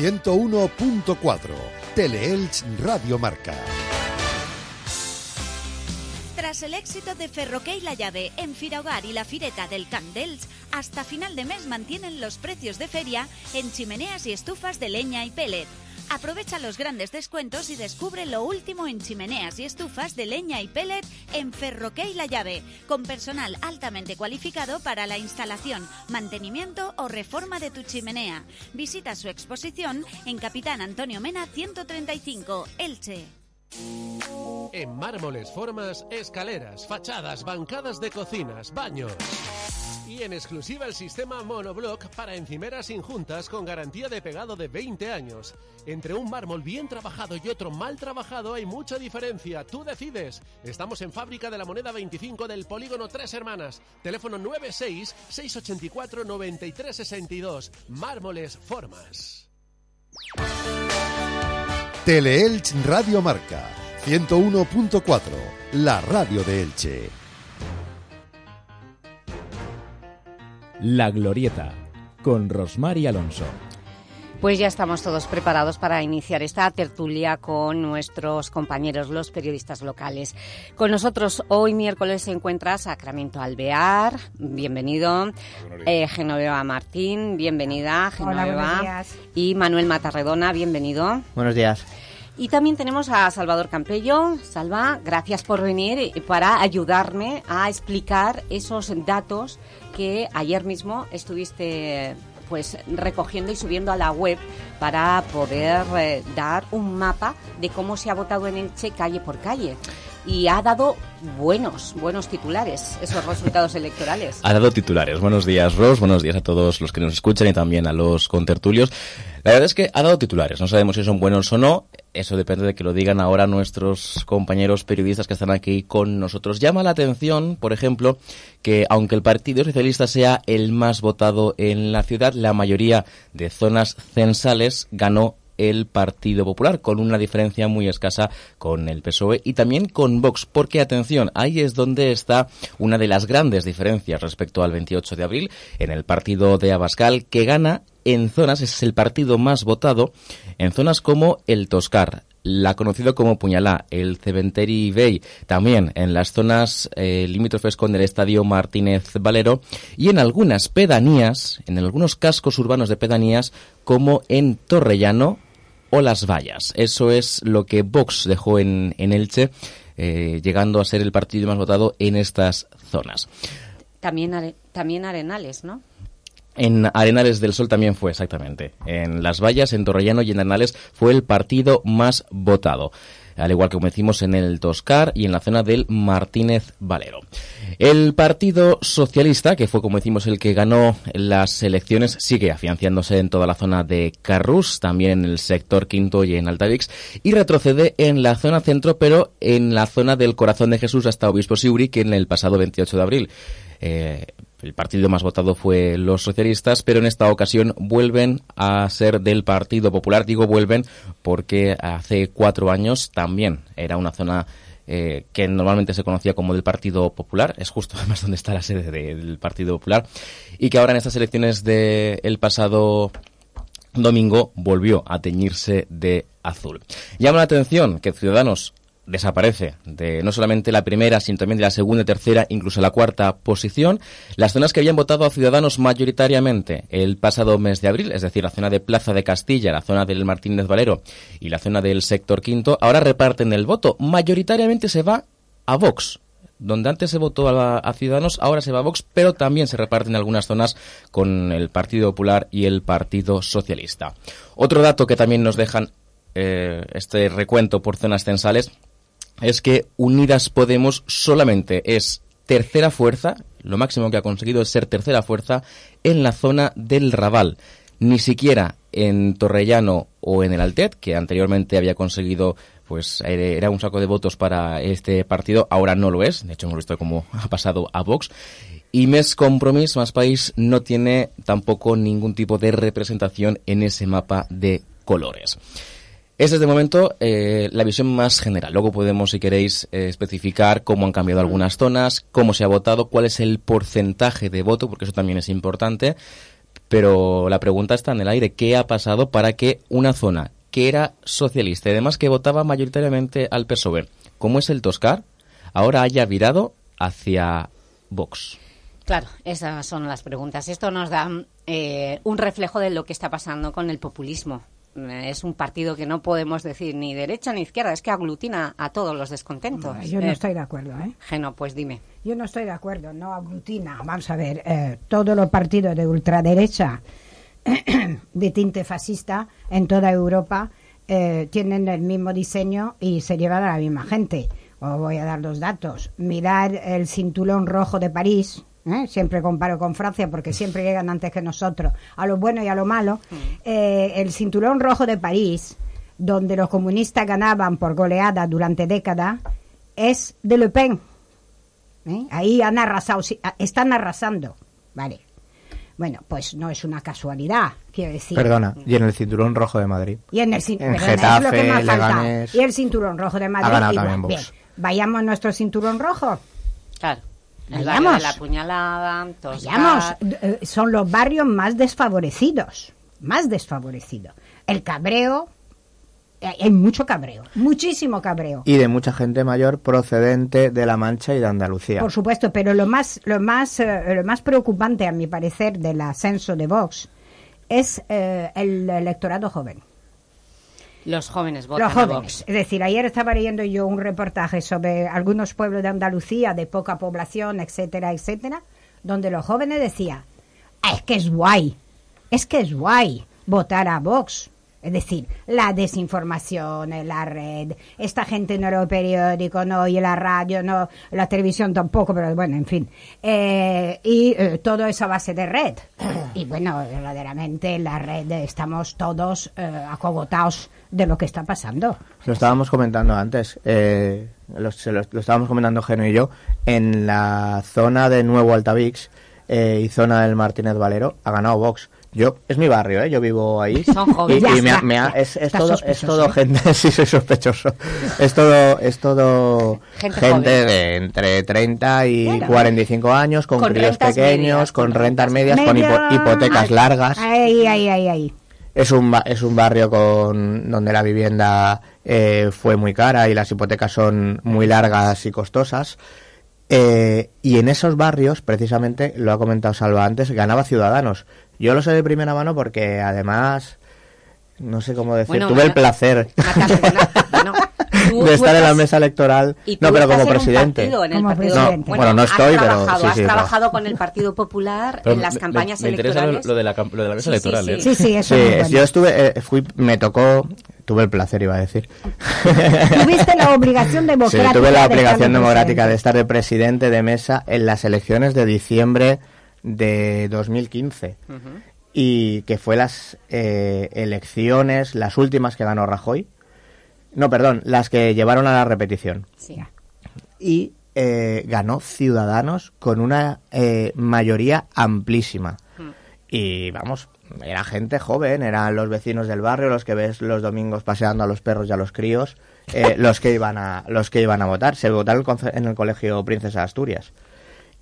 101.4 Teleelch Radio Marca. Tras el éxito de Ferroque y La Llave en Firahogar y la Fireta del Camp d'Elx, hasta final de mes mantienen los precios de feria en chimeneas y estufas de leña y pellet. Aprovecha los grandes descuentos y descubre lo último en chimeneas y estufas de leña y pellet en Ferroque y La Llave, con personal altamente cualificado para la instalación, mantenimiento o reforma de tu chimenea. Visita su exposición en Capitán Antonio Mena 135, Elche. En mármoles, formas, escaleras, fachadas, bancadas de cocinas, baños. Y en exclusiva el sistema monoblock para encimeras sin juntas con garantía de pegado de 20 años. Entre un mármol bien trabajado y otro mal trabajado hay mucha diferencia. Tú decides. Estamos en Fábrica de la Moneda 25 del Polígono Tres Hermanas. Teléfono 96 684 9362. Mármoles Formas. Teleelch Radio Marca 101.4, la radio de Elche. La Glorieta, con Rosmar y Alonso. Pues ya estamos todos preparados para iniciar esta tertulia con nuestros compañeros, los periodistas locales. Con nosotros hoy miércoles se encuentra Sacramento Alvear, bienvenido. Eh, Genoveva Martín, bienvenida. Genoveva. Hola, buenos días. Y Manuel Matarredona, bienvenido. Buenos días. Y también tenemos a Salvador Campello. Salva, gracias por venir para ayudarme a explicar esos datos que ayer mismo estuviste pues recogiendo y subiendo a la web para poder eh, dar un mapa de cómo se ha votado en Elche calle por calle. Y ha dado buenos, buenos titulares esos resultados electorales. Ha dado titulares. Buenos días, Ros. Buenos días a todos los que nos escuchan y también a los contertulios. La verdad es que ha dado titulares. No sabemos si son buenos o no. Eso depende de que lo digan ahora nuestros compañeros periodistas que están aquí con nosotros. Llama la atención, por ejemplo, que aunque el Partido Socialista sea el más votado en la ciudad, la mayoría de zonas censales ganó el Partido Popular, con una diferencia muy escasa con el PSOE y también con Vox, porque atención, ahí es donde está una de las grandes diferencias respecto al 28 de abril, en el partido de Abascal, que gana en zonas, es el partido más votado, en zonas como el Toscar, la conocido como Puñalá, el Cementeri Bay, también en las zonas eh, limítrofes con el Estadio Martínez Valero y en algunas pedanías, en algunos cascos urbanos de pedanías como en Torrellano o Las Vallas. Eso es lo que Vox dejó en, en Elche, eh, llegando a ser el partido más votado en estas zonas. También, también Arenales, ¿no? En Arenales del Sol también fue, exactamente. En Las Vallas, en Torrellano y en Arenales fue el partido más votado. Al igual que como decimos en el Toscar y en la zona del Martínez Valero. El Partido Socialista, que fue como decimos el que ganó las elecciones, sigue afianciándose en toda la zona de Carrús, también en el sector quinto y en Altavix, y retrocede en la zona centro, pero en la zona del Corazón de Jesús hasta Obispo Siuri, que en el pasado 28 de abril. Eh, el partido más votado fue los socialistas, pero en esta ocasión vuelven a ser del Partido Popular. Digo vuelven porque hace cuatro años también era una zona eh, que normalmente se conocía como del Partido Popular, es justo además donde está la sede de- del Partido Popular, y que ahora en estas elecciones del pasado domingo volvió a teñirse de azul. Llama la atención que Ciudadanos desaparece de no solamente la primera, sino también de la segunda, tercera, incluso la cuarta posición. Las zonas que habían votado a Ciudadanos mayoritariamente el pasado mes de abril, es decir, la zona de Plaza de Castilla, la zona del Martínez Valero y la zona del sector quinto, ahora reparten el voto. Mayoritariamente se va a Vox. Donde antes se votó a, a Ciudadanos, ahora se va a Vox, pero también se reparten algunas zonas con el Partido Popular y el Partido Socialista. Otro dato que también nos dejan eh, este recuento por zonas censales es que Unidas Podemos solamente es tercera fuerza, lo máximo que ha conseguido es ser tercera fuerza en la zona del Raval. Ni siquiera en Torrellano o en el Altet, que anteriormente había conseguido, pues eh, era un saco de votos para este partido, ahora no lo es. De hecho, hemos visto cómo ha pasado a Vox. Y Mes Compromís, Más País, no tiene tampoco ningún tipo de representación en ese mapa de colores. Esa es de momento eh, la visión más general. Luego podemos, si queréis, eh, especificar cómo han cambiado algunas zonas, cómo se ha votado, cuál es el porcentaje de voto, porque eso también es importante. Pero la pregunta está en el aire. ¿Qué ha pasado para que una zona que era socialista y además que votaba mayoritariamente al PSOE, como es el Toscar, ahora haya virado hacia Vox? Claro, esas son las preguntas. Esto nos da eh, un reflejo de lo que está pasando con el populismo. Eh, Es un partido que no podemos decir ni derecha ni izquierda, es que aglutina a todos los descontentos. Yo no Eh, estoy de acuerdo, ¿eh? Geno, pues dime. Yo no estoy de acuerdo, no aglutina. Vamos a ver, eh, todos los partidos de ultraderecha de tinte fascista en toda Europa eh, tienen el mismo diseño y se llevan a la misma gente. Os voy a dar dos datos. Mirar el cinturón rojo de París. ¿Eh? Siempre comparo con Francia porque siempre llegan antes que nosotros a lo bueno y a lo malo. Eh, el cinturón rojo de París, donde los comunistas ganaban por goleada durante décadas, es de Le Pen. ¿eh? Ahí han arrasado, están arrasando. Vale. Bueno, pues no es una casualidad, quiero decir. Perdona, y en el cinturón rojo de Madrid. Y en el cin- En perdona, es lo que Getafe, me ha faltado. Leganés. Y el cinturón rojo de Madrid. Ha ganado igual. también Vox. Bien, vayamos a nuestro cinturón rojo. Claro. El barrio de la puñalada. Vayamos, eh, son los barrios más desfavorecidos, más desfavorecidos. El cabreo, eh, hay mucho cabreo, muchísimo cabreo. Y de mucha gente mayor procedente de La Mancha y de Andalucía. Por supuesto, pero lo más, lo más, eh, lo más preocupante, a mi parecer, del ascenso de Vox es eh, el electorado joven. Los jóvenes votan Los a jóvenes. Vox. Es decir, ayer estaba leyendo yo un reportaje sobre algunos pueblos de Andalucía de poca población, etcétera, etcétera, donde los jóvenes decían, "Ah, es que es guay, es que es guay votar a Vox. Es decir, la desinformación la red, esta gente no lee el periódico, no oye la radio, no la televisión tampoco, pero bueno, en fin. Eh, y eh, todo eso a base de red. Y bueno, verdaderamente en la red estamos todos eh, acogotados de lo que está pasando. Lo estábamos comentando antes, lo, lo- lo estábamos comentando Geno y yo, en la zona de Nuevo Altavix y zona del Martínez Valero ha ganado Vox. Yo, es mi barrio, ¿eh? yo vivo ahí. Son Y, jóvenes. y me me es, todo, es todo gente, sí soy sospechoso. Es todo, es todo Gente de entre 30 y Claro. 45 años, con, Con críos pequeños, medias, con rentas medias, con hipotecas largas. Ahí, ahí, ahí, ahí. Es un, ba- es un barrio con donde la vivienda eh, fue muy cara y las hipotecas son muy largas y costosas. Eh, y en esos barrios, precisamente, lo ha comentado Salva antes, ganaba Ciudadanos. Yo lo sé de primera mano porque además, no sé cómo decir, Bueno, tuve el placer Mata- bueno, tú- de estar en la mesa electoral. y No, pero como presidente. partido, en el Como partido- presidente. No, bueno, no has estoy, pero trabajado, sí, has sí, trabajado con el Partido Popular Pero en las me- campañas me, me interesa lo, electorales. lo de la, cam- lo de la mesa Sí, sí, electoral. sí. ¿eh? Sí, sí, eso Sí, es yo estuve, eh, fui, me tocó, tuve el placer, iba a decir. Tuviste la obligación Sí, democrática. tuve la obligación de democrática de estar de presidente de mesa en las elecciones de diciembre de 2015 y que fue las eh, elecciones, las últimas que ganó Rajoy. No, perdón, las que llevaron a la repetición. Sí. Y eh, ganó Ciudadanos con una eh, mayoría amplísima. Y vamos, era gente joven, eran los vecinos del barrio, los que ves los domingos paseando a los perros y a los críos, eh, los que iban a los que iban a votar. Se votó en el, conce- en el colegio Princesa de Asturias.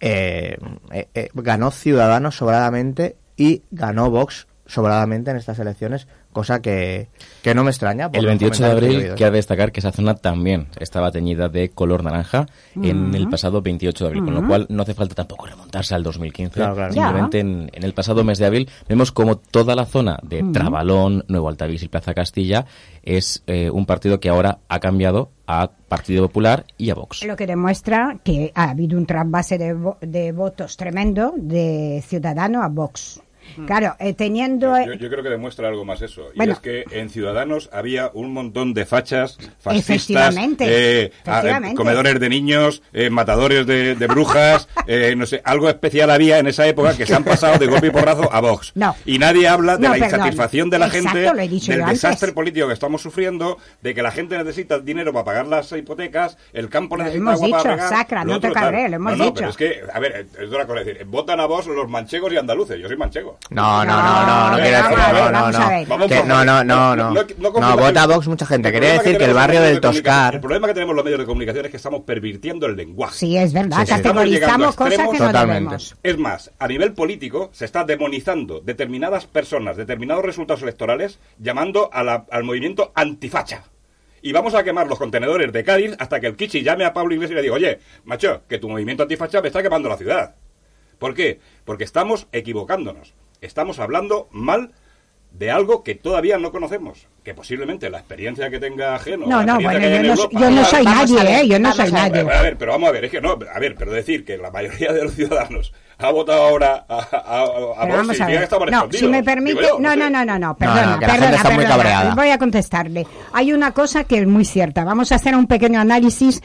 Eh, eh, eh, ganó Ciudadanos sobradamente y ganó Vox sobradamente en estas elecciones, cosa que, que no me extraña. por El los 28 de que abril, oído. quiero destacar que esa zona también estaba teñida de color naranja en el pasado 28 de abril, con lo cual no hace falta tampoco remontarse al 2015. Claro, claro. Simplemente en, en el pasado mes de abril vemos como toda la zona de Trabalón, Nuevo Altavix y Plaza Castilla es eh, un partido que ahora ha cambiado a Partido Popular y a Vox. Lo que demuestra que ha habido un trasvase de, vo- de votos tremendo de Ciudadano a Vox. Claro, eh, teniendo... Yo, yo creo que demuestra algo más eso. Y Bueno. es que en Ciudadanos había un montón de fachas, fascistas, Efectivamente, eh, a- efectivamente. comedores de niños, eh, matadores de, de brujas, eh, no sé, algo especial había en esa época que se han pasado de golpe y porrazo a Vox. No. Y nadie habla de No, la perdón. insatisfacción de la Exacto, gente, lo he dicho del yo antes. desastre político que estamos sufriendo, de que la gente necesita dinero para pagar las hipotecas, el campo Lo necesita hemos agua para dicho, regar, Sacra, lo no te cabrees, lo hemos no, no, dicho. pero es que, a ver, es otra cosa decir, votan a Vox los manchegos y andaluces, yo soy manchego. No, no, no, no, no quiero decir, no, no, no. no, no, no, no. no No, confundamos- vota Vox mucha gente. Quería decir que el barrio del Toscar... El problema que tenemos los medios de comunicación es que estamos pervirtiendo el lenguaje. Sí, es verdad, Sí, sí. Estamos llegando a categorizamos cosas que no debemos. Es más, a nivel político se está demonizando determinadas personas, determinados resultados electorales, llamando a la- al movimiento antifacha. Y vamos a quemar los contenedores de Cádiz hasta que el Kichi llame a Pablo Iglesias y le diga, oye, macho, que tu movimiento antifacha me está quemando la ciudad. ¿Por qué? Porque estamos equivocándonos. Estamos hablando mal de algo que todavía no conocemos. Que posiblemente la experiencia que tenga ajeno... No, no, bueno, yo no, Europa- yo no soy nadie, ver, ¿eh? Yo no soy a ver, nadie. a ver, pero vamos a ver, es que no, a ver, pero decir que la mayoría de los ciudadanos ha votado ahora a, a, a, vamos a ver. estamos No, si me permite. yo, No, no, no, no, no. no, Perdona, perdona, perdona. cabreada. Voy a contestarle. Hay una cosa que es muy cierta. Vamos a hacer un pequeño análisis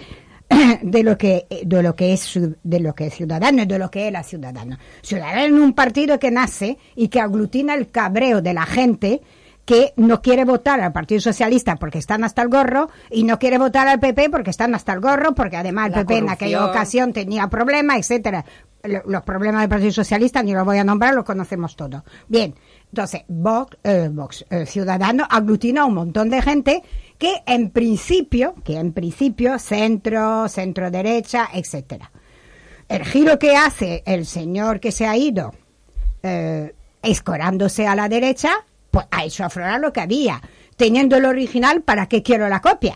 de lo que de lo que es de lo que es ciudadano y de lo que es la ciudadana. Ciudadano es un partido que nace y que aglutina el cabreo de la gente que no quiere votar al Partido Socialista porque están hasta el gorro y no quiere votar al PP porque están hasta el gorro porque además el La PP en aquella ocasión tenía problemas, etcétera. Lo- Los problemas del Partido Socialista ni los voy a nombrar, los conocemos todos. Bien, entonces Vox, eh, Vox, eh, Ciudadano aglutina a un montón de gente que en principio, que en principio centro, centro derecha, etcétera. El giro que hace el señor que se ha ido eh, escorándose a la derecha, pues ha hecho aflorar lo que había. Teniendo el original, ¿para qué quiero la copia?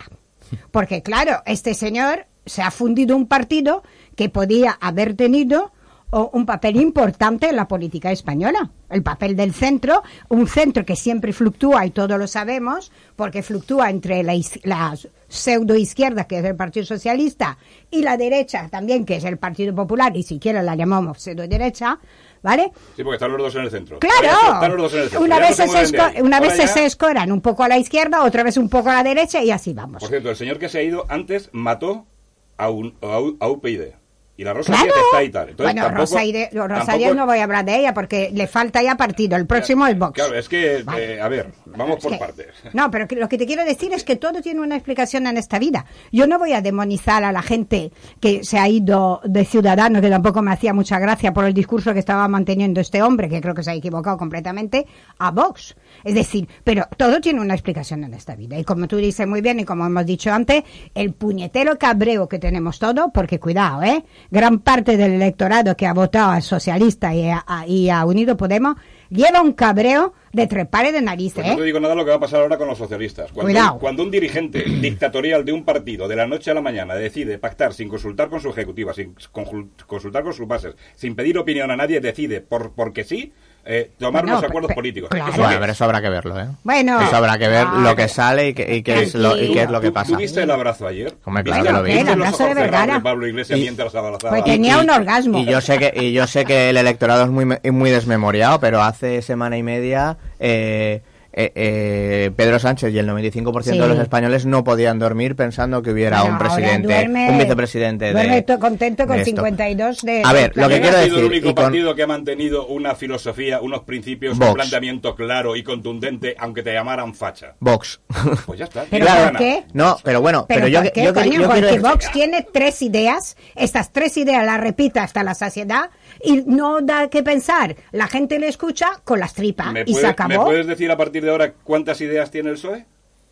Porque claro, este señor se ha fundido un partido que podía haber tenido o, un papel importante en la política española. El papel del centro, un centro que siempre fluctúa y todos lo sabemos, porque fluctúa entre la, la pseudo izquierda, que es el Partido Socialista, y la derecha también, que es el Partido Popular, y siquiera la llamamos pseudo derecha, ¿vale? Sí, porque están los dos en el centro. Están Claro, los dos en el centro. una Ya no vez, se esco- una vez se, ya- se escoran un poco a la izquierda, otra vez un poco a la derecha y así vamos. Por cierto, el señor que se ha ido antes mató a, un, a, U- a UPyD. Y la Rosa Claro. Está ahí tal. Entonces, bueno, tampoco- Rosa, Ide- Rosa tampoco- no voy a hablar de ella porque le falta ya partido. El próximo es Vox. Claro, es que, Vale. eh, a ver, vamos Es por que- partes. No, pero lo que te quiero decir es que todo tiene una explicación en esta vida. Yo no voy a demonizar a la gente que se ha ido de ciudadano, que tampoco me hacía mucha gracia por el discurso que estaba manteniendo este hombre, que creo que se ha equivocado completamente, a Vox. Es decir, pero todo tiene una explicación en esta vida. Y como tú dices muy bien y como hemos dicho antes, el puñetero cabreo que tenemos todo, porque cuidado, ¿eh? Gran parte del electorado que ha votado al socialista y a, a- y a Unido Podemos lleva un cabreo de trepare de narices, Pues ¿eh? no te digo nada lo que va a pasar ahora con los socialistas. Cuando, Cuidado. un, cuando un dirigente dictatorial de un partido de la noche a la mañana decide pactar sin consultar con su ejecutiva, sin consultar con sus bases, sin pedir opinión a nadie, decide por porque sí eh, tomar Bueno, unos acuerdos políticos. claro. ¿Eso Bueno, pero es? eso habrá que verlo, ¿eh? Bueno. Eso habrá que ver Ah, lo que sale y, que- y qué, es lo, y qué es lo que ¿Tú- pasa. ¿Tú viste el abrazo ayer? Hombre, claro ¿Viste que lo vi. ¿Viste El abrazo de Vergara. Pablo Iglesias Y- mientras abrazaba? Pues tenía un orgasmo. Y yo sé que y yo sé que el electorado es muy me- muy desmemoriado, pero hace semana y media eh, eh, eh, Pedro Sánchez y el 95% Sí. de los españoles no podían dormir pensando que hubiera Bueno, un presidente, duerme- un vicepresidente duerme de to- contento con de esto. 52 de... A ver, lo que ¿Quién quiero ha sido decir el único con- partido que ha mantenido una filosofía, unos principios, Vox. un planteamiento claro y contundente, aunque te llamaran facha? Vox. Pues ya está. ¿Pero por qué? No, pero bueno, ¿Pero, pero, yo, qué, yo, coño? yo quiero Porque decir- Vox tiene tres ideas, estas tres ideas las repite hasta la saciedad y no da que pensar. La gente le escucha con las tripas ¿Me, y puedes, se acabó. ¿Me puedes decir a partir de ahora cuántas ideas tiene el PSOE?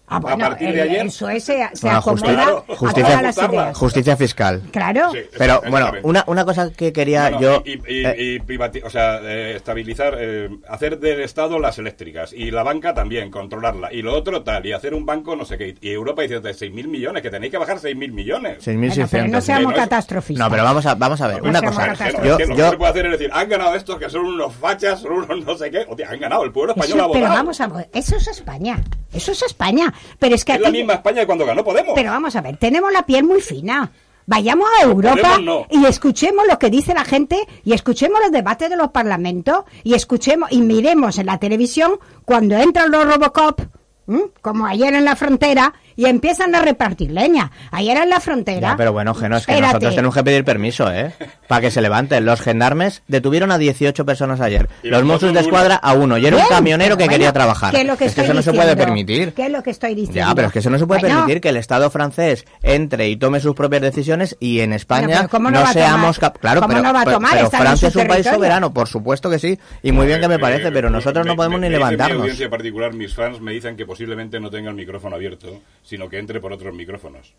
Ah, bueno, a partir el, de ayer? el PSOE se, se Bueno, acomoda claro, a justicia- todas las ideas. justicia fiscal. Claro. Sí. Pero bueno, una, una cosa que quería No, no, yo... y, y- eh, y o sea, eh, estabilizar, eh, hacer del Estado las eléctricas y la banca también, controlarla. Y lo otro tal, y hacer un banco no sé qué. Y Europa dice de 6.000 millones, que tenéis que bajar 6.000 millones. 6.600. Bueno, no seamos no es- catastróficos. No, pero vamos a, vamos a ver, No una cosa. Yo, Es que lo yo- que se puede hacer es decir, han ganado estos que son unos fachas, son unos no sé qué. Hostia, han ganado, el pueblo español ha Eso- votado. pero vamos a ver, eso es España. Eso es España. Pero es que es la aquí- misma España que cuando ganó Podemos. Pero vamos a ver, tenemos la piel muy fina. Vayamos a Europa no. y escuchemos lo que dice la gente y escuchemos los debates de los parlamentos y escuchemos y miremos en la televisión cuando entran los Robocop, ¿m? como ayer en la frontera, y empiezan a repartir leña. Ayer en la frontera. Ya, pero bueno, Geno, es que Espérate. nosotros tenemos que pedir permiso, ¿eh? Para que se levanten. Los gendarmes detuvieron a 18 personas ayer. Y Los Mossos de. Escuadra a uno. Y era un camionero que quería trabajar. ¿qué es lo que es que eso no se puede permitir. ¿Qué es lo que estoy diciendo? Ya, pero es que eso no se puede Bueno, permitir que el Estado francés entre y tome sus propias decisiones y en España pero ¿cómo no seamos tomar? cap- Claro, ¿Cómo pero, no va a tomar? pero en Francia es un país soberano, por supuesto que sí. Y muy bien que me parece, pero nosotros no podemos ni me dice Mi levantarnos. audiencia particular, mis fans me dicen que posiblemente no tenga el micrófono abierto, sino que entre por otros micrófonos.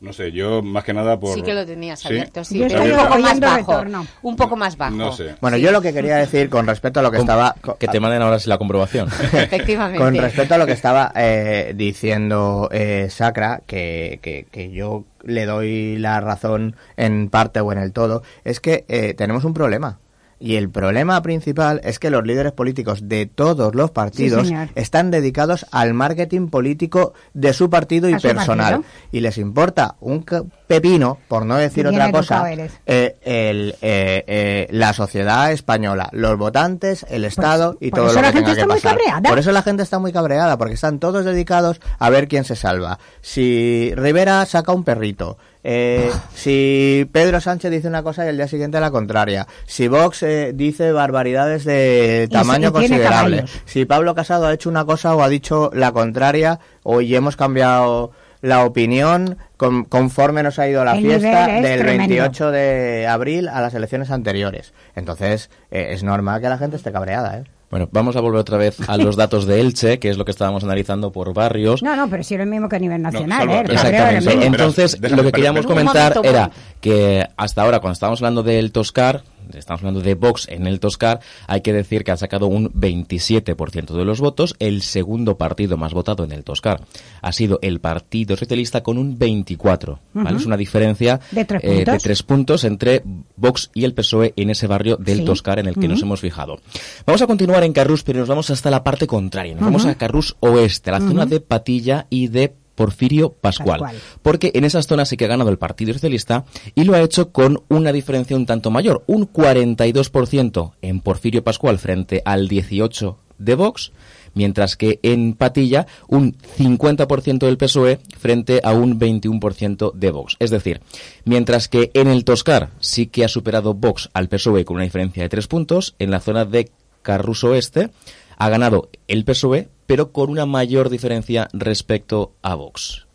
No sé, yo más que nada por... Sí que lo tenías ¿Sí? abierto, sí, Yo pero estoy un poco más bajo. retorno. Un poco más bajo. No sé. Bueno, Sí. yo lo que quería decir con respecto a lo que Com- estaba... Que te manden ahora sí la comprobación. Efectivamente. Con respecto a lo que estaba eh, diciendo eh, Sacra, que, que, que yo le doy la razón en parte o en el todo, es que eh, tenemos un problema. Y el problema principal es que los líderes políticos de todos los partidos están dedicados al marketing político de su partido y personal. partido. Y les importa un pepino, por no decir otra cosa, eh, el, eh, eh, la sociedad española, los votantes, el Estado y todo lo la que gente tenga que está muy cabreada. Por eso la gente está muy cabreada, porque están todos dedicados a ver quién se salva. Si Rivera saca un perrito, eh, si Pedro Sánchez dice una cosa y el día siguiente la contraria, si Vox eh, dice barbaridades de tamaño considerable, caballos. si Pablo Casado ha hecho una cosa o ha dicho la contraria, hoy hemos cambiado la opinión con- conforme nos ha ido la El fiesta del tremendo. 28 de abril a las elecciones anteriores. Entonces, eh, es normal que la gente esté cabreada, ¿eh? Bueno, vamos a volver otra vez a los datos de Elche, que es lo que estábamos analizando por barrios. No, no, pero sí lo mismo que a nivel nacional, ¿eh? El era el mismo. Entonces, Déjame, lo que queríamos comentar momento, era que hasta ahora, cuando estábamos hablando del Toscar, estamos hablando de Vox en el Toscar, hay que decir que ha sacado un 27% de los votos. El segundo partido más votado en el Toscar ha sido el Partido Socialista con un 24%. ¿vale? Es una diferencia De tres eh, de tres puntos entre Vox y el PSOE en ese barrio del Sí. Toscar en el que nos hemos fijado. Vamos a continuar en Carrús, pero nos vamos hasta la parte contraria. Nos vamos a Carrús Oeste, a la zona de Patilla y de Porfirio Pascual, Pascual. porque en esas zonas sí que ha ganado el Partido Socialista y lo ha hecho con una diferencia un tanto mayor, un 42% en Porfirio Pascual frente al 18% de Vox, mientras que en Patilla un 50% del PSOE frente a un 21% de Vox. Es decir, mientras que en el Toscar sí que ha superado Vox al PSOE con una diferencia de tres puntos, en la zona de Carrus Oeste ha ganado el PSOE, pero con una mayor diferencia respecto a Vox.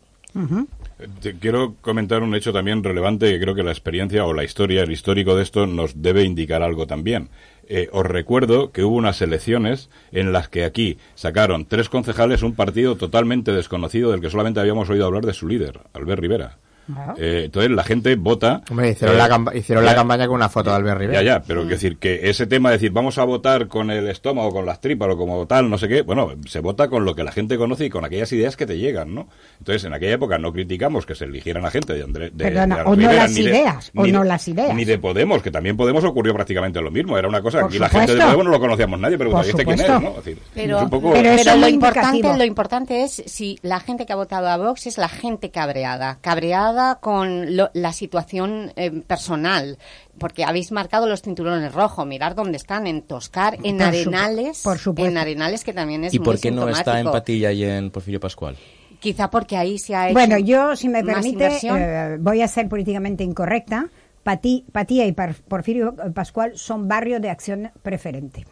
Te quiero comentar un hecho también relevante que creo que la experiencia o la historia, el histórico de esto nos debe indicar algo también. Eh, os recuerdo que hubo unas elecciones en las que aquí sacaron tres concejales un partido totalmente desconocido del que solamente habíamos oído hablar de su líder, Albert Rivera. Ah. Eh, entonces la gente vota. Hombre, hicieron, eh, la, hicieron la campaña con una foto de Albert Rivera. Ya, ya, pero quiero decir que ese tema de decir vamos a votar con el estómago, con las tripas o como tal, no sé qué, bueno, se vota con lo que la gente conoce y con aquellas ideas que te llegan, ¿no? Entonces, en aquella época no criticamos que se eligieran a gente de Andrés. de- Perdona, de o no Rivera, las ni de- ideas, o ni de- no las ideas. Ni de Podemos, que también Podemos ocurrió prácticamente lo mismo. Era una cosa que Por aquí la gente de supuesto. Podemos no lo conocíamos nadie, pero Por ¿este quién es? supuesto. ¿no? Es decir, Pero, es un poco- Pero pero eso es lo importante, lo importante es si la gente que ha votado a Vox es la gente cabreada, cabreada con lo- la situación eh, personal, porque habéis marcado los cinturones rojos, mirar dónde están, en Toscar, en Por Arenales, por supuesto. en Arenales que también es ¿Y muy por qué no está en. Patilla y en Porfirio Pascual? Quizá porque ahí se ha hecho Bueno, yo, si me permite, eh, voy a ser políticamente incorrecta. Patí, Patía y Porfirio Pascual son barrios de acción preferente.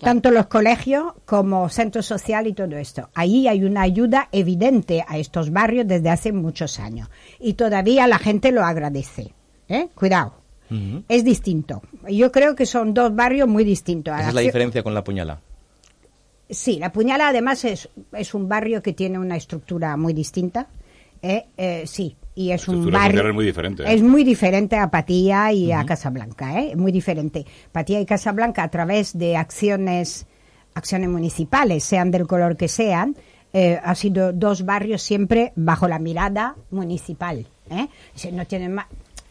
Tanto los colegios como centro social y todo esto. Ahí hay una ayuda evidente a estos barrios desde hace muchos años. Y todavía la gente lo agradece. ¿eh? Cuidado. Es distinto. Yo creo que son dos barrios muy distintos. Esa es la diferencia con la puñala. Sí, La Puñala además es, es un barrio que tiene una estructura muy distinta. ¿eh? Eh, sí, y es un barrio... es muy diferente, ¿eh? Es muy diferente a Patía y a Casablanca, ¿eh? Muy diferente. Patía y Casablanca a través de acciones, acciones municipales, sean del color que sean, eh, ha sido dos barrios siempre bajo la mirada municipal. ¿eh? No tienen más...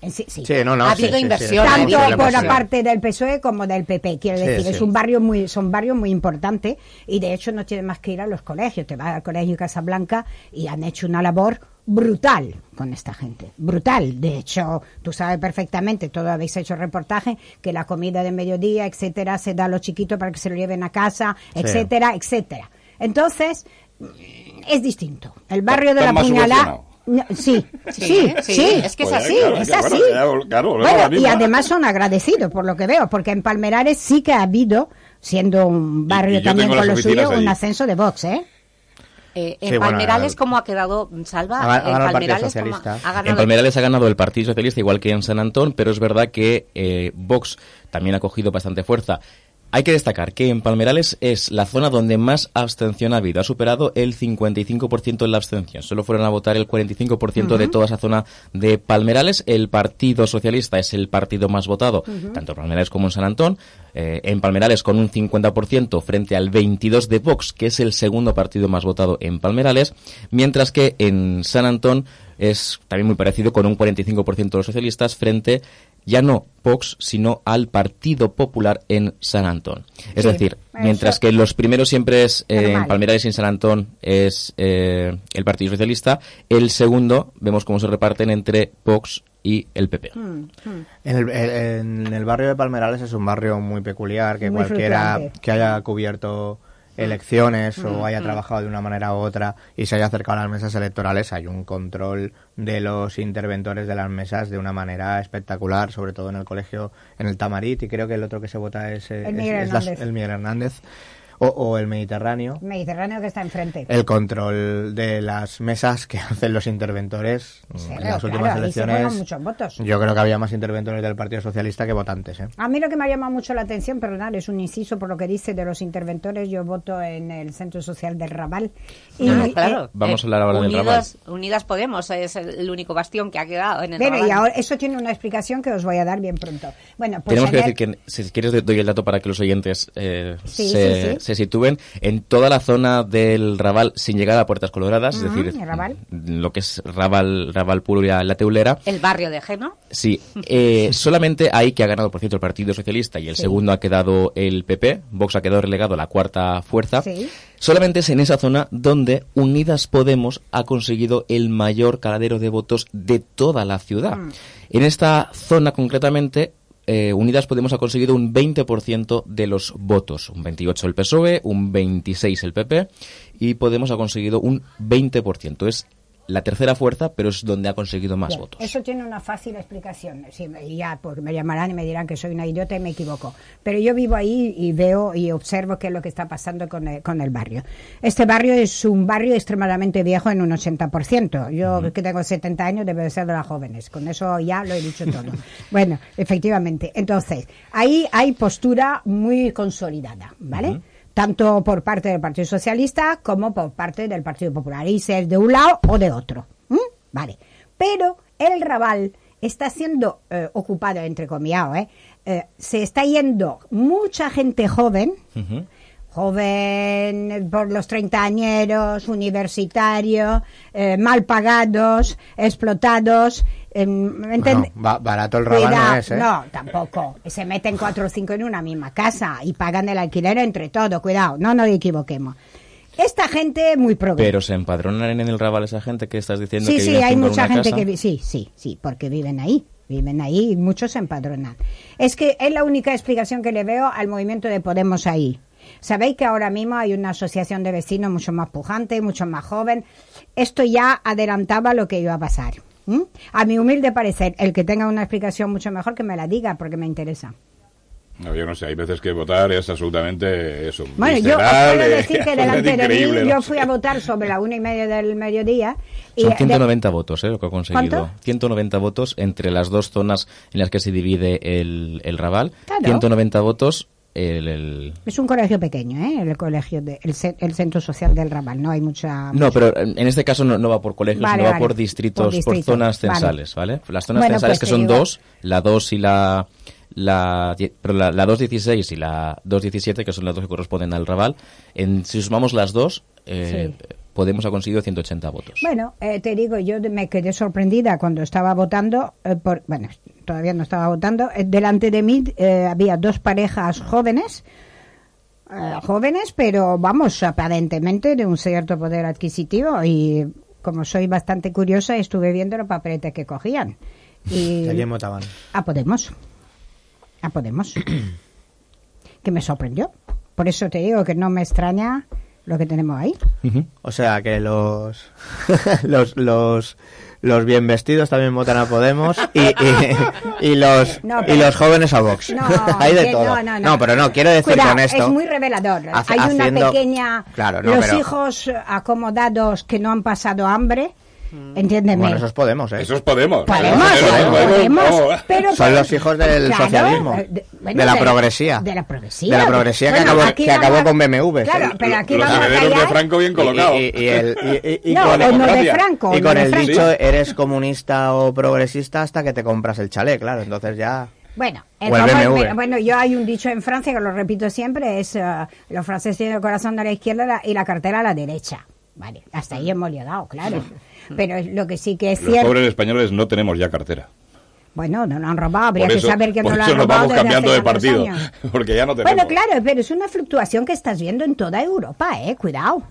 sí- sí. Sí, no, no, Ha sí, habido sí, inversión, ha tanto habido por la parte del PSOE como del PP quiero Sí, decir sí. es un barrio muy son barrios muy importantes y de hecho no tiene más que ir a los colegios te vas al colegio Casablanca y han hecho una labor brutal con esta gente brutal de hecho tú sabes perfectamente todo habéis hecho reportaje que la comida de mediodía etcétera se da a los chiquitos para que se lo lleven a casa etcétera etcétera entonces es distinto. El barrio de la puñalada... No, Sí, Sí, sí, sí, sí, es que es Pues, así. claro, es así. claro, claro, Bueno, la y además son agradecidos por lo que veo, porque en Palmerares sí que ha habido, siendo un barrio y también con lo suyo, un ascenso de Vox, ¿eh? Eh, en Sí, bueno, Palmerales, el- ¿cómo ha quedado, Salva? Ha En ganado el Partido Palmerales, ¿cómo Socialista. ha ganado En Palmerales ha ganado el Partido Socialista igual que en San Antón, pero es verdad que eh, Vox también ha cogido bastante fuerza. Hay que destacar que en Palmerales es la zona donde más abstención ha habido. Ha superado el 55% en la abstención. Solo fueron a votar el 45% de toda esa zona de Palmerales. El Partido Socialista es el partido más votado, tanto en Palmerales como en San Antón. Eh, en Palmerales con un 50% frente al 22% de Vox, que es el segundo partido más votado en Palmerales. Mientras que en San Antón es también muy parecido con un 45% de los socialistas frente ya no Vox, sino al Partido Popular en San Antón. Es Sí, decir, mientras que los primeros siempre es eh, en. Palmerales y en San Antón es eh, el Partido Socialista, el segundo vemos cómo se reparten entre Vox y el PP. Mm. En el, en- el barrio de Palmerales es un barrio muy peculiar, que Muy cualquiera que haya cubierto elecciones o haya trabajado de una manera u otra y se haya acercado a las mesas electorales, hay un control de los interventores de las mesas de una manera espectacular, sobre todo en el colegio, en el Tamarit, y creo que el otro que se vota es, eh, El es- Miguel es las- Hernández. el Miguel Hernández o, o el Mediterráneo. Mediterráneo que está enfrente. El control de las mesas que hacen los interventores Sí, en claro, las últimas se elecciones. juegan muchos votos. Yo creo que había más interventores del Partido Socialista que votantes. ¿eh? A mí lo que me ha llamado mucho la atención, perdonad, es un inciso por lo que dice de los interventores. Yo voto en el Centro Social del Raval. Y, Ah, eh, claro. Vamos a hablar ahora del Unidas, Unidas Podemos es el, único bastión que ha quedado en el bueno, y Raval. ahora eso tiene una explicación que os voy a dar bien pronto. Bueno, pues Tenemos que decir que, si quieres, doy el dato para que los oyentes eh, Sí, se, sí, sí. Se sitúen. En toda la zona del Raval, sin llegar a Puertas Coloradas, es Ujú, decir, Raval. lo que es Raval, Raval y la, Teulera, El barrio de Geno. sí, eh, solamente hay que ha ganado, por cierto, el Partido Socialista y el Sí. segundo ha quedado el PP, Vox ha quedado relegado a la cuarta fuerza. Sí. Solamente es en esa zona donde Unidas Podemos ha conseguido el mayor caladero de votos de toda la ciudad. Mm. En esta zona concretamente, eh, Unidas Podemos ha conseguido un 20% de los votos, un 28 el PSOE, un 26 el PP y Podemos ha conseguido un 20%. Es la tercera fuerza, pero es donde ha conseguido más Bien, votos. Eso tiene una fácil explicación. Sí, ya, porque me llamarán y me dirán que soy una idiota y me equivoco. Pero yo vivo ahí y veo y observo qué es lo que está pasando con el, con el barrio. Este barrio es un barrio extremadamente viejo en un 80%. Yo que tengo 70 años debe de ser de las jóvenes. Con eso ya lo he dicho todo. bueno, efectivamente. Entonces, ahí hay postura muy consolidada, ¿vale? Tanto por parte del Partido Socialista como por parte del Partido Popular, y ser de un lado o de otro. Vale. Pero el Raval está siendo eh, ocupado, entre comillas, ¿eh? Eh, se está yendo mucha gente joven. Joven por los treintañeros, universitarios, eh, mal pagados, explotados. eh, barato el Raval Cuidado, no es, ¿eh? no, tampoco. Se meten cuatro o cinco en una misma casa y pagan el alquiler entre todos. Cuidado, no nos equivoquemos. Esta gente muy progre. Pero se empadronan en el Raval esa gente que estás diciendo sí, que sí, viven hay mucha gente casa? que vi- sí, sí, sí, porque viven ahí. Viven ahí y muchos se empadronan. Es que es la única explicación que le veo al movimiento de Podemos ahí. Sabéis que ahora mismo hay una asociación de vecinos mucho más pujante, mucho más joven. Esto ya adelantaba lo que iba a pasar. A mi humilde parecer, el que tenga una explicación mucho mejor que me la diga porque me interesa. No, yo no sé, hay veces que votar es absolutamente eso. Bueno, yo os puedo eh, decir que delante de mí ¿no? yo fui a votar sobre la una y media del mediodía. Y Son de- 190 votos, ¿eh? Lo que ha conseguido. ¿Cuánto? 190 votos entre las dos zonas en las que se divide el, el Raval. Claro. 190 votos el, el- Es un colegio pequeño, ¿eh? El colegio, de, el, el centro social del Raval. No hay mucha. No, pero en este caso no, no va por colegios, Vale, sino va por distritos, Por zonas censales, ¿vale? Las zonas Bueno, censales pues que son digo- dos, la 2 y la la, pero la, la 216 y la 217, que son las dos que corresponden al Raval, en, si sumamos las dos, eh, Podemos ha conseguido 180 votos. Bueno, eh, te digo, yo me quedé sorprendida cuando estaba votando, eh, por, bueno, todavía no estaba votando, eh, delante de mí eh, había dos parejas jóvenes, eh, jóvenes, pero vamos, aparentemente de un cierto poder adquisitivo y como soy bastante curiosa estuve viendo los papeletes que cogían. Y ¿A quién votaban? a Podemos. A Podemos. que me sorprendió. Por eso te digo que no me extraña lo que tenemos ahí. O sea que los, los, los, los bien vestidos también votan a Podemos y, y, y los, No, y los jóvenes a Vox. No, Hay de que- todo. no, pero no, quiero decir Cuidado, con esto... Es muy revelador. hace- Hay una haciendo- pequeña. Claro, los pero- hijos acomodados que no han pasado hambre. Entiéndeme. Bueno, esos Podemos, ¿eh? Esos Podemos. Podemos, Podemos, pero Son los hijos del Claro, socialismo, eh, de- bueno, de la de- progresía. de la progresía. De la progresía que acabó, que acabó con BMW. Claro, pero aquí Los vamos a de. Franco bien Y, colocados. y- y el, y- y- y No, con, de. Franco. y el Franco. dicho eres comunista o progresista hasta que te compras el chalet, claro. Entonces ya... Bueno, el bueno, bueno, yo hay un dicho en Francia que lo repito siempre, es eh, los franceses tienen el corazón a la izquierda la- y la cartera a la derecha. Vale, hasta ahí hemos llegado, claro. Pero es lo que sí que es Los cierto... pobres españoles no tenemos ya cartera. Bueno, no lo han robado, habría Por que eso, saber que no lo eso han nos robado vamos desde cambiando hace de partido. años. Porque ya no tenemos. Bueno, claro, pero es una fluctuación que estás viendo en toda Europa, ¿eh? Cuidado,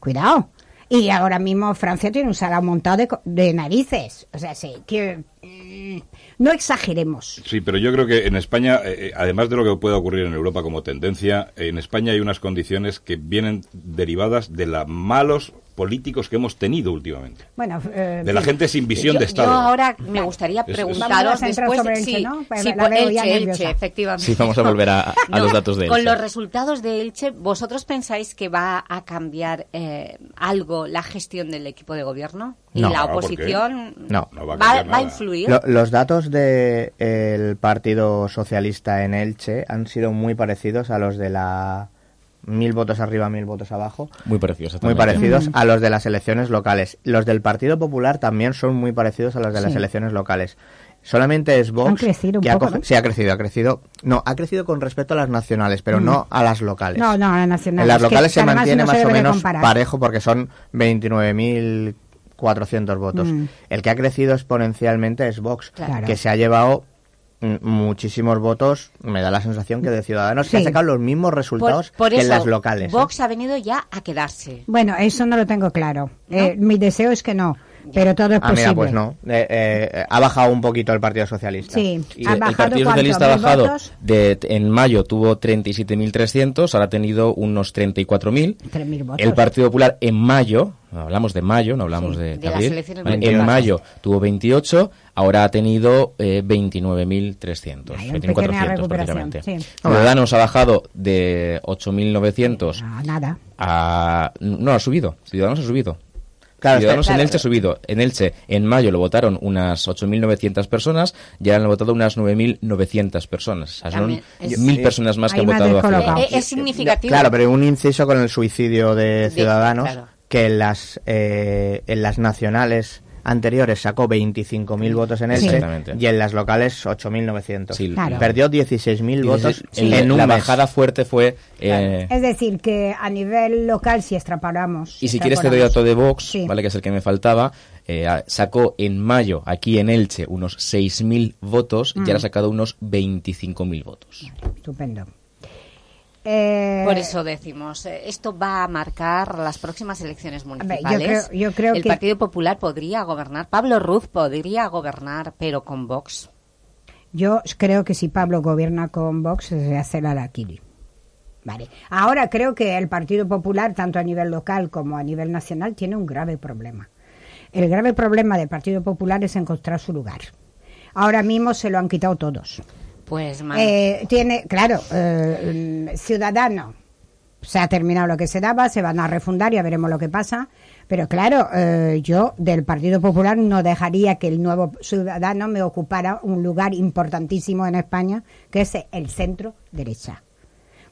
cuidado. Y ahora mismo Francia tiene un salado montado de, co- de narices. O sea, sí, que... mm, no exageremos. Sí, pero yo creo que en España, eh, eh, además de lo que puede ocurrir en Europa como tendencia, en España hay unas condiciones que vienen derivadas de los malos políticos que hemos tenido últimamente. Bueno, eh, De la sí. gente sin visión yo, de Estado. yo ahora me gustaría preguntaros después sobre ya Elche, nerviosa. Elche, efectivamente. Sí, vamos a volver a- a los datos de Con Elche. los resultados de Elche, ¿vosotros pensáis que va a cambiar eh, algo la gestión del equipo de gobierno? ¿Y No. la oposición No. No va a va, a influir? Lo- los datos del Partido Socialista en Elche han sido muy parecidos a los de la mil votos arriba, mil votos abajo. Muy parecidos. Muy exactamente. parecidos a los de las elecciones locales. Los del Partido Popular también son muy parecidos a los de las elecciones locales. Solamente es Vox Han crecido un que ha poco, ¿no? Sí, ha crecido, ha crecido. No, ha crecido con respecto a las nacionales, pero no a las locales. Mm. No, no, a las nacionales, En las locales que se mantiene no se más o menos comparar. parejo porque son 29.400 votos. Mm. El que ha crecido exponencialmente es Vox, Claro. que se ha llevado mm, muchísimos votos, me da la sensación que de Ciudadanos, que ha Sí. sacado los mismos resultados por que eso, en las locales. ¿eh? Vox ha venido ya a quedarse. Bueno, eso no lo tengo claro. Eh, mi deseo es que no, pero todo es Ah, posible. mira, pues no. Eh, eh, ha bajado un poquito el Partido Socialista. Sí, Y ha el Partido. Socialista ha ¿Mil bajado, de, en mayo tuvo 37.300, ahora ha tenido unos 34.000. 3.000 votos. El Partido Popular en mayo, no hablamos de mayo, no hablamos Sí, de, de en mayo tuvo 28, ahora ha tenido eh, 29.300, Hay una 29.400 pequeña recuperación, prácticamente. sí. Ciudadanos ha bajado de 8.900 Ah, nada. a... No, ha subido. Ciudadanos ha subido. Claro, Ciudadanos está- en claro. Elche ha subido. En Elche, en mayo lo votaron unas 8.900 personas y ahora han votado unas 9.900 personas. O sea, son es- mil personas más que han votado a. Eh, es significativo. Claro, pero un inciso con el suicidio de Ciudadanos, claro. que en las, eh, en las nacionales anteriores sacó 25.000 votos en Sí. Elche Exactamente. y en las locales 8.900. Sí, Claro. Perdió 16.000 votos El- en un la mes. bajada fuerte fue... eh, Es decir, que a nivel local, si extrapolamos... y si quieres te doy dato de Vox, Sí. ¿vale? que es el que me faltaba. eh, sacó en mayo aquí en Elche unos 6.000 votos y Mm. ahora ha sacado unos 25.000 votos. Estupendo. Eh, Por eso decimos, eh, esto va a marcar las próximas elecciones ver, yo municipales. creo- yo creo el que- Partido Popular podría gobernar, Pablo Ruz podría gobernar, pero con Vox. Yo creo que si Pablo gobierna con Vox se hace la Araquiri. Vale. Ahora creo que el Partido Popular, tanto a nivel local como a nivel nacional, tiene un grave problema. El grave problema del Partido Popular es encontrar su lugar. Ahora mismo se lo han quitado todos. Pues man- Eh, tiene, claro, eh, Ciudadano. Se ha terminado lo que se daba, se van a refundar, ya veremos lo que pasa. Pero claro, eh, yo del Partido Popular no dejaría que el nuevo Ciudadano me ocupara un lugar importantísimo en España, que es el centro derecha.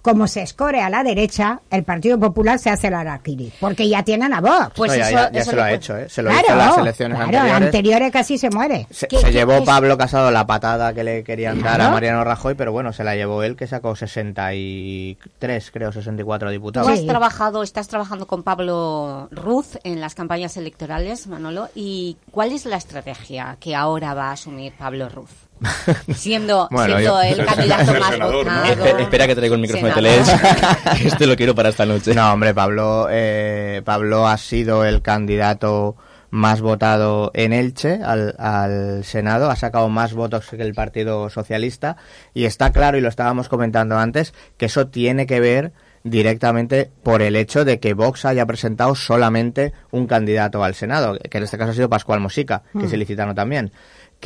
Como se escore a la derecha, el Partido Popular se hace la araquiri, porque ya tienen a Vox. Pues No, ya, eso- ya- ya eso se lo ha hecho, ¿eh? Se lo claro, hizo en las elecciones claro, anteriores. anteriores casi se muere. Se, ¿Qué- se qué llevó? Pablo Casado la patada que le querían dar a. Mariano Rajoy, pero bueno, se la llevó él que sacó 63, creo, 64 Tú diputados. has Sí. trabajado, estás trabajando con Pablo Ruz en las campañas electorales, Manolo, ¿y cuál es la estrategia que ahora va a asumir Pablo Ruz? Siendo, Bueno, siendo yo- el candidato más votado. Espe- espera que traigo el micrófono de senador. Que este lo quiero para esta noche. No, hombre, Pablo, eh, Pablo ha sido el candidato más votado en Elche al, al Senado, ha sacado más votos que el Partido Socialista y está claro, y lo estábamos comentando antes, que eso tiene que ver directamente por el hecho de que Vox haya presentado solamente un candidato al Senado, que en este caso ha sido Pascual Mosica, que Mm. es ilicitano también,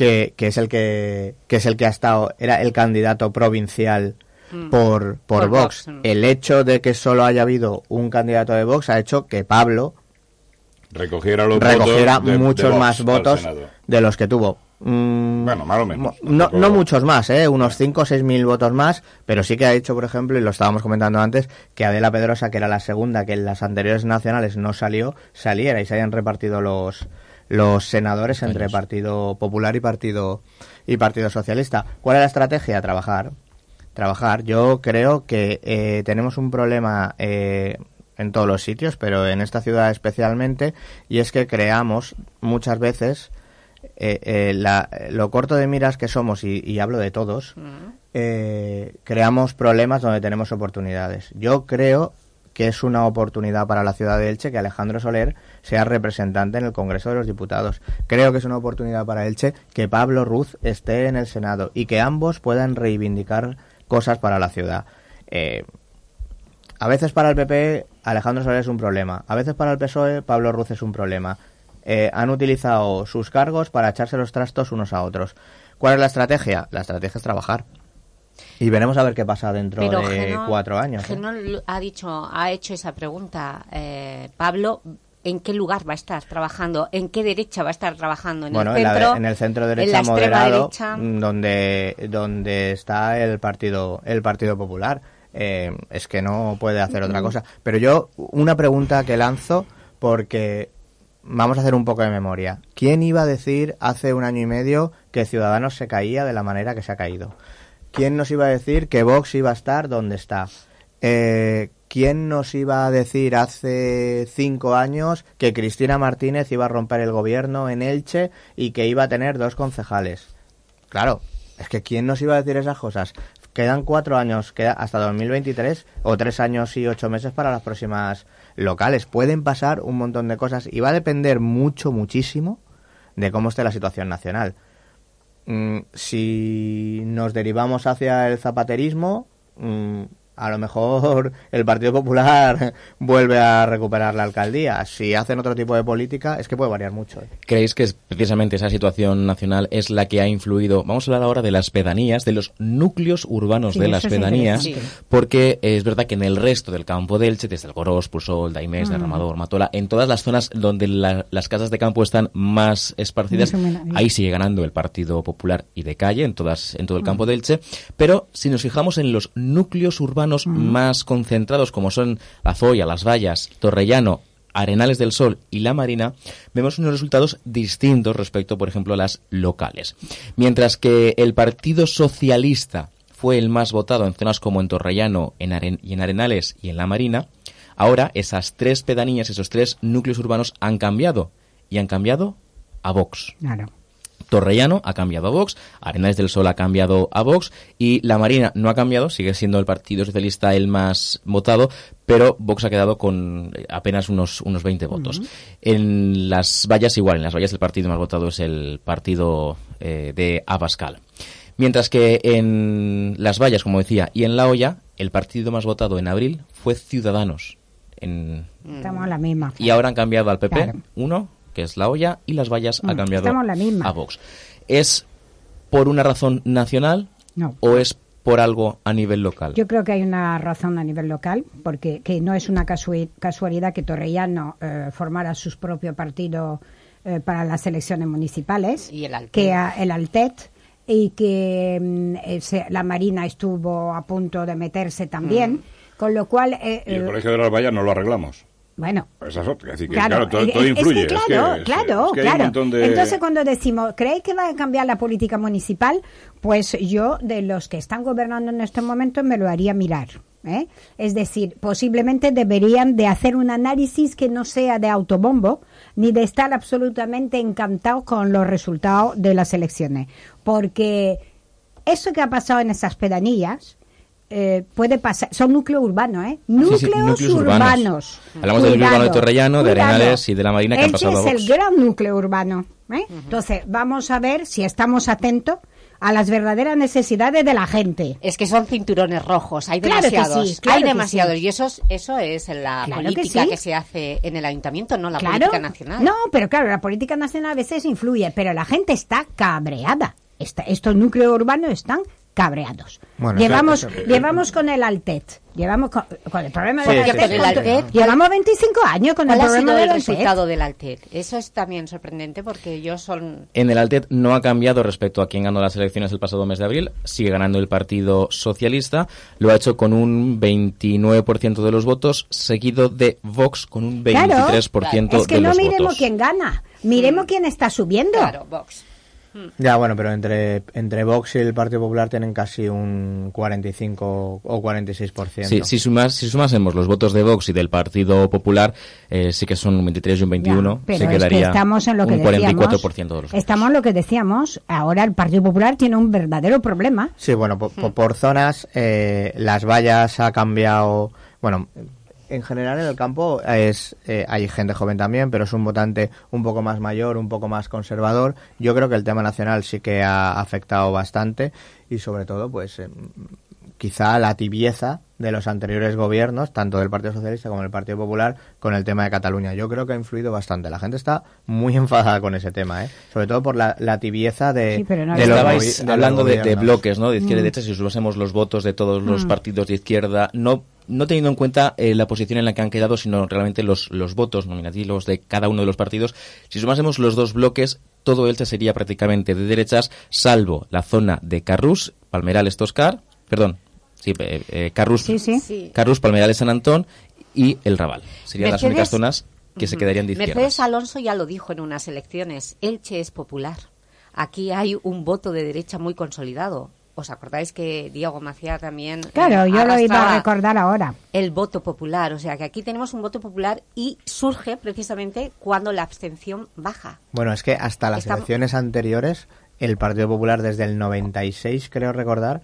que, que es el que, que es el que ha estado, era el candidato provincial Mm. por, por, Por Vox. Vox, mm. El hecho de que solo haya habido un candidato de Vox ha hecho que Pablo Recogiera los recogiera votos de- de muchos Vox más votos de los que tuvo. Mm, Bueno, más o menos. no, no muchos más, ¿eh? unos 5 o 6 mil votos más, pero sí que ha hecho, por ejemplo, y lo estábamos comentando antes, que Adela Pedrosa, que era la segunda, que en las anteriores nacionales no salió, saliera y se hayan repartido los los senadores entre Partido Popular y Partido y Partido Socialista. ¿Cuál es la estrategia? Trabajar. Trabajar. Yo creo que eh, tenemos un problema eh, en todos los sitios, pero en esta ciudad especialmente, y es que creamos muchas veces eh, eh, la- lo corto de miras que somos, y, y hablo de todos, eh, creamos problemas donde tenemos oportunidades. Yo creo que es una oportunidad para la ciudad de Elche que Alejandro Soler sea representante en el Congreso de los Diputados. Creo que es una oportunidad para Elche que Pablo Ruz esté en el Senado y que ambos puedan reivindicar cosas para la ciudad. Eh, a veces para el PP Alejandro Soler es un problema, a veces para el PSOE Pablo Ruz es un problema. Eh, han utilizado sus cargos para echarse los trastos unos a otros. ¿Cuál es la estrategia? La estrategia es trabajar. Y veremos a ver qué pasa dentro Pero de Genol- cuatro años. ¿eh? Genol ha dicho, ha hecho esa pregunta, eh, Pablo, ¿en qué lugar va a estar trabajando? ¿En qué derecha va a estar trabajando? ¿En bueno, el en, la centro? en el centro en derecha la extrema moderado, derecha? mm, donde donde está el partido el Partido Popular. Eh, es que no puede hacer otra cosa. Pero yo una pregunta que lanzo porque vamos a hacer un poco de memoria. ¿Quién iba a decir hace un año y medio que Ciudadanos se caía de la manera que se ha caído? ¿Quién nos iba a decir que Vox iba a estar donde está? Eh, ¿Quién nos iba a decir hace cinco años que Cristina Martínez iba a romper el gobierno en Elche y que iba a tener dos concejales? Claro, es que ¿quién nos iba a decir esas cosas? Quedan cuatro años, queda hasta 2023 o tres años y ocho meses para las próximas locales. Pueden pasar un montón de cosas y va a depender mucho, muchísimo de cómo esté la situación nacional. Mm, si nos derivamos hacia el zapaterismo, mm, a lo mejor el Partido Popular vuelve a recuperar la alcaldía. Si hacen otro tipo de política, es que puede variar mucho. ¿eh? ¿Creéis que es precisamente esa situación nacional es la que ha influido? Vamos a hablar ahora de las pedanías, de los núcleos urbanos Sí, de las pedanías, porque eh, es verdad que en el resto del campo de Elche, desde el Gorós, Pulsol, Daimés, Mm. Derramador, Matola, en todas las zonas donde la- las casas de campo están más esparcidas, ahí sigue ganando el Partido Popular y de calle en todas en todo el campo de Elche, pero si nos fijamos en los núcleos urbanos más concentrados como son La Zoya, Las Vallas, Torrellano, Arenales del Sol y La Marina, vemos unos resultados distintos respecto, por ejemplo, a las locales. Mientras que el Partido Socialista fue el más votado en zonas como en Torrellano en Aren- y en Arenales y en La Marina, ahora esas tres pedanías, esos tres núcleos urbanos han cambiado y han cambiado a Vox. Claro. Torrellano ha cambiado a Vox, Arenales del Sol ha cambiado a Vox y La Marina no ha cambiado, sigue siendo el Partido Socialista el más votado, pero Vox ha quedado con eh, apenas unos, unos 20 votos. En las vallas igual, en las vallas el partido más votado es el partido eh, de Abascal. Mientras que en las vallas, como decía, y en La Hoya, el partido más votado en abril fue Ciudadanos. En, Estamos en la misma. y ahora han cambiado al PP, Claro. uno, que es la olla, y las vallas ha Mm, cambiado la misma. a Vox. ¿Es por una razón nacional No. o es por algo a nivel local? Yo creo que hay una razón a nivel local, porque que no es una casualidad que Torrellano eh, formara su propio partido eh, para las elecciones municipales, Y el Altet. que a- el Altet, y que mm, ese- la Marina estuvo a punto de meterse también, Mm. con lo cual... eh, Y el eh, Colegio de las Vallas no lo arreglamos. Bueno, Esa es otra. Es decir, que, Claro, claro, todo, es influye. es claro, que- claro, es que hay un claro. montón de- Entonces, cuando decimos, ¿cree que va a cambiar la política municipal? Pues yo, de los que están gobernando en este momento, me lo haría mirar. ¿eh? Es decir, posiblemente deberían de hacer un análisis que no sea de autobombo, ni de estar absolutamente encantado con los resultados de las elecciones. Porque eso que ha pasado en esas pedanillas... eh, puede pasar, son núcleos urbanos, ¿eh? sí, Núcleos, núcleos urbanos. urbanos. Hablamos del núcleo urbano de Torrellano, de. Arenales y de La Marina que han Elche pasado a es Vox. el gran núcleo urbano. ¿eh? Entonces, vamos a ver si estamos atentos a las verdaderas necesidades de la gente. Es que son cinturones rojos, hay Claro que demasiados. sí, claro hay que demasiados. sí. Y eso es, eso es la Claro que política sí. que, se hace en el ayuntamiento, no la claro. política nacional. No, pero claro, la política nacional a veces influye, pero la gente está cabreada. Esta- estos núcleos urbanos están cabreados. Bueno, llevamos, eso- eso- llevamos con el Altet, llevamos con, con el problema del sí, Altet. sí, el sí. Altet, llevamos 25 años con el ¿Cuál ha problema del resultado del Altet? Eso es también sorprendente porque ellos son... En el Altet no ha cambiado respecto a quien ganó las elecciones el pasado mes de abril. Sigue ganando el Partido Socialista. Lo ha hecho con un 29% de los votos, seguido de Vox con un 23% Claro, es que de no los miremos votos. quién gana, miremos quién está subiendo. Claro, Vox. Ya, bueno, pero entre, entre Vox y el Partido Popular tienen casi un 45 o 46%. Sí, si, sumas, si sumásemos los votos de Vox y del Partido Popular, eh, sí que son un 23 y un 21, Ya, pero se es que quedaría estamos en lo que un decíamos, 44% de los votos. Estamos en lo que decíamos. Ahora el Partido Popular tiene un verdadero problema. Sí, bueno, po- po- por, zonas eh, las vallas ha cambiado. Bueno, en general en el campo es eh, hay gente joven también, pero es un votante un poco más mayor, un poco más conservador. Yo creo que el tema nacional sí que ha afectado bastante y sobre todo, pues eh, quizá la tibieza de los anteriores gobiernos, tanto del Partido Socialista como del Partido Popular, con el tema de Cataluña. Yo creo que ha influido bastante. La gente está muy enfadada con ese tema, ¿eh? sobre todo por la, la tibieza de, Sí, pero no de los Estabais gobi- de los hablando de, bloques, ¿no? De izquierda y Mm. derecha, si sumásemos los votos de todos los partidos de izquierda, no no teniendo en cuenta eh, la posición en la que han quedado, sino realmente los, los votos nominativos de cada uno de los partidos, si sumásemos los dos bloques, todo Elche sería prácticamente de derechas, salvo la zona de Carrús, Palmerales, Toscar, perdón, sí, eh, eh, Carrús, Sí, sí. Carrús, Palmerales, San Antón y el Raval. Serían las únicas zonas que se quedarían de izquierda. Mercedes Alonso ya lo dijo en unas elecciones, Elche es popular. Aquí hay un voto de derecha muy consolidado. ¿Os acordáis que Diego Macía también eh, Claro, yo lo iba a recordar ahora. el voto popular? O sea, que aquí tenemos un voto popular y surge precisamente cuando la abstención baja. Bueno, es que hasta las Estamos- elecciones anteriores, el Partido Popular desde el 96, creo recordar,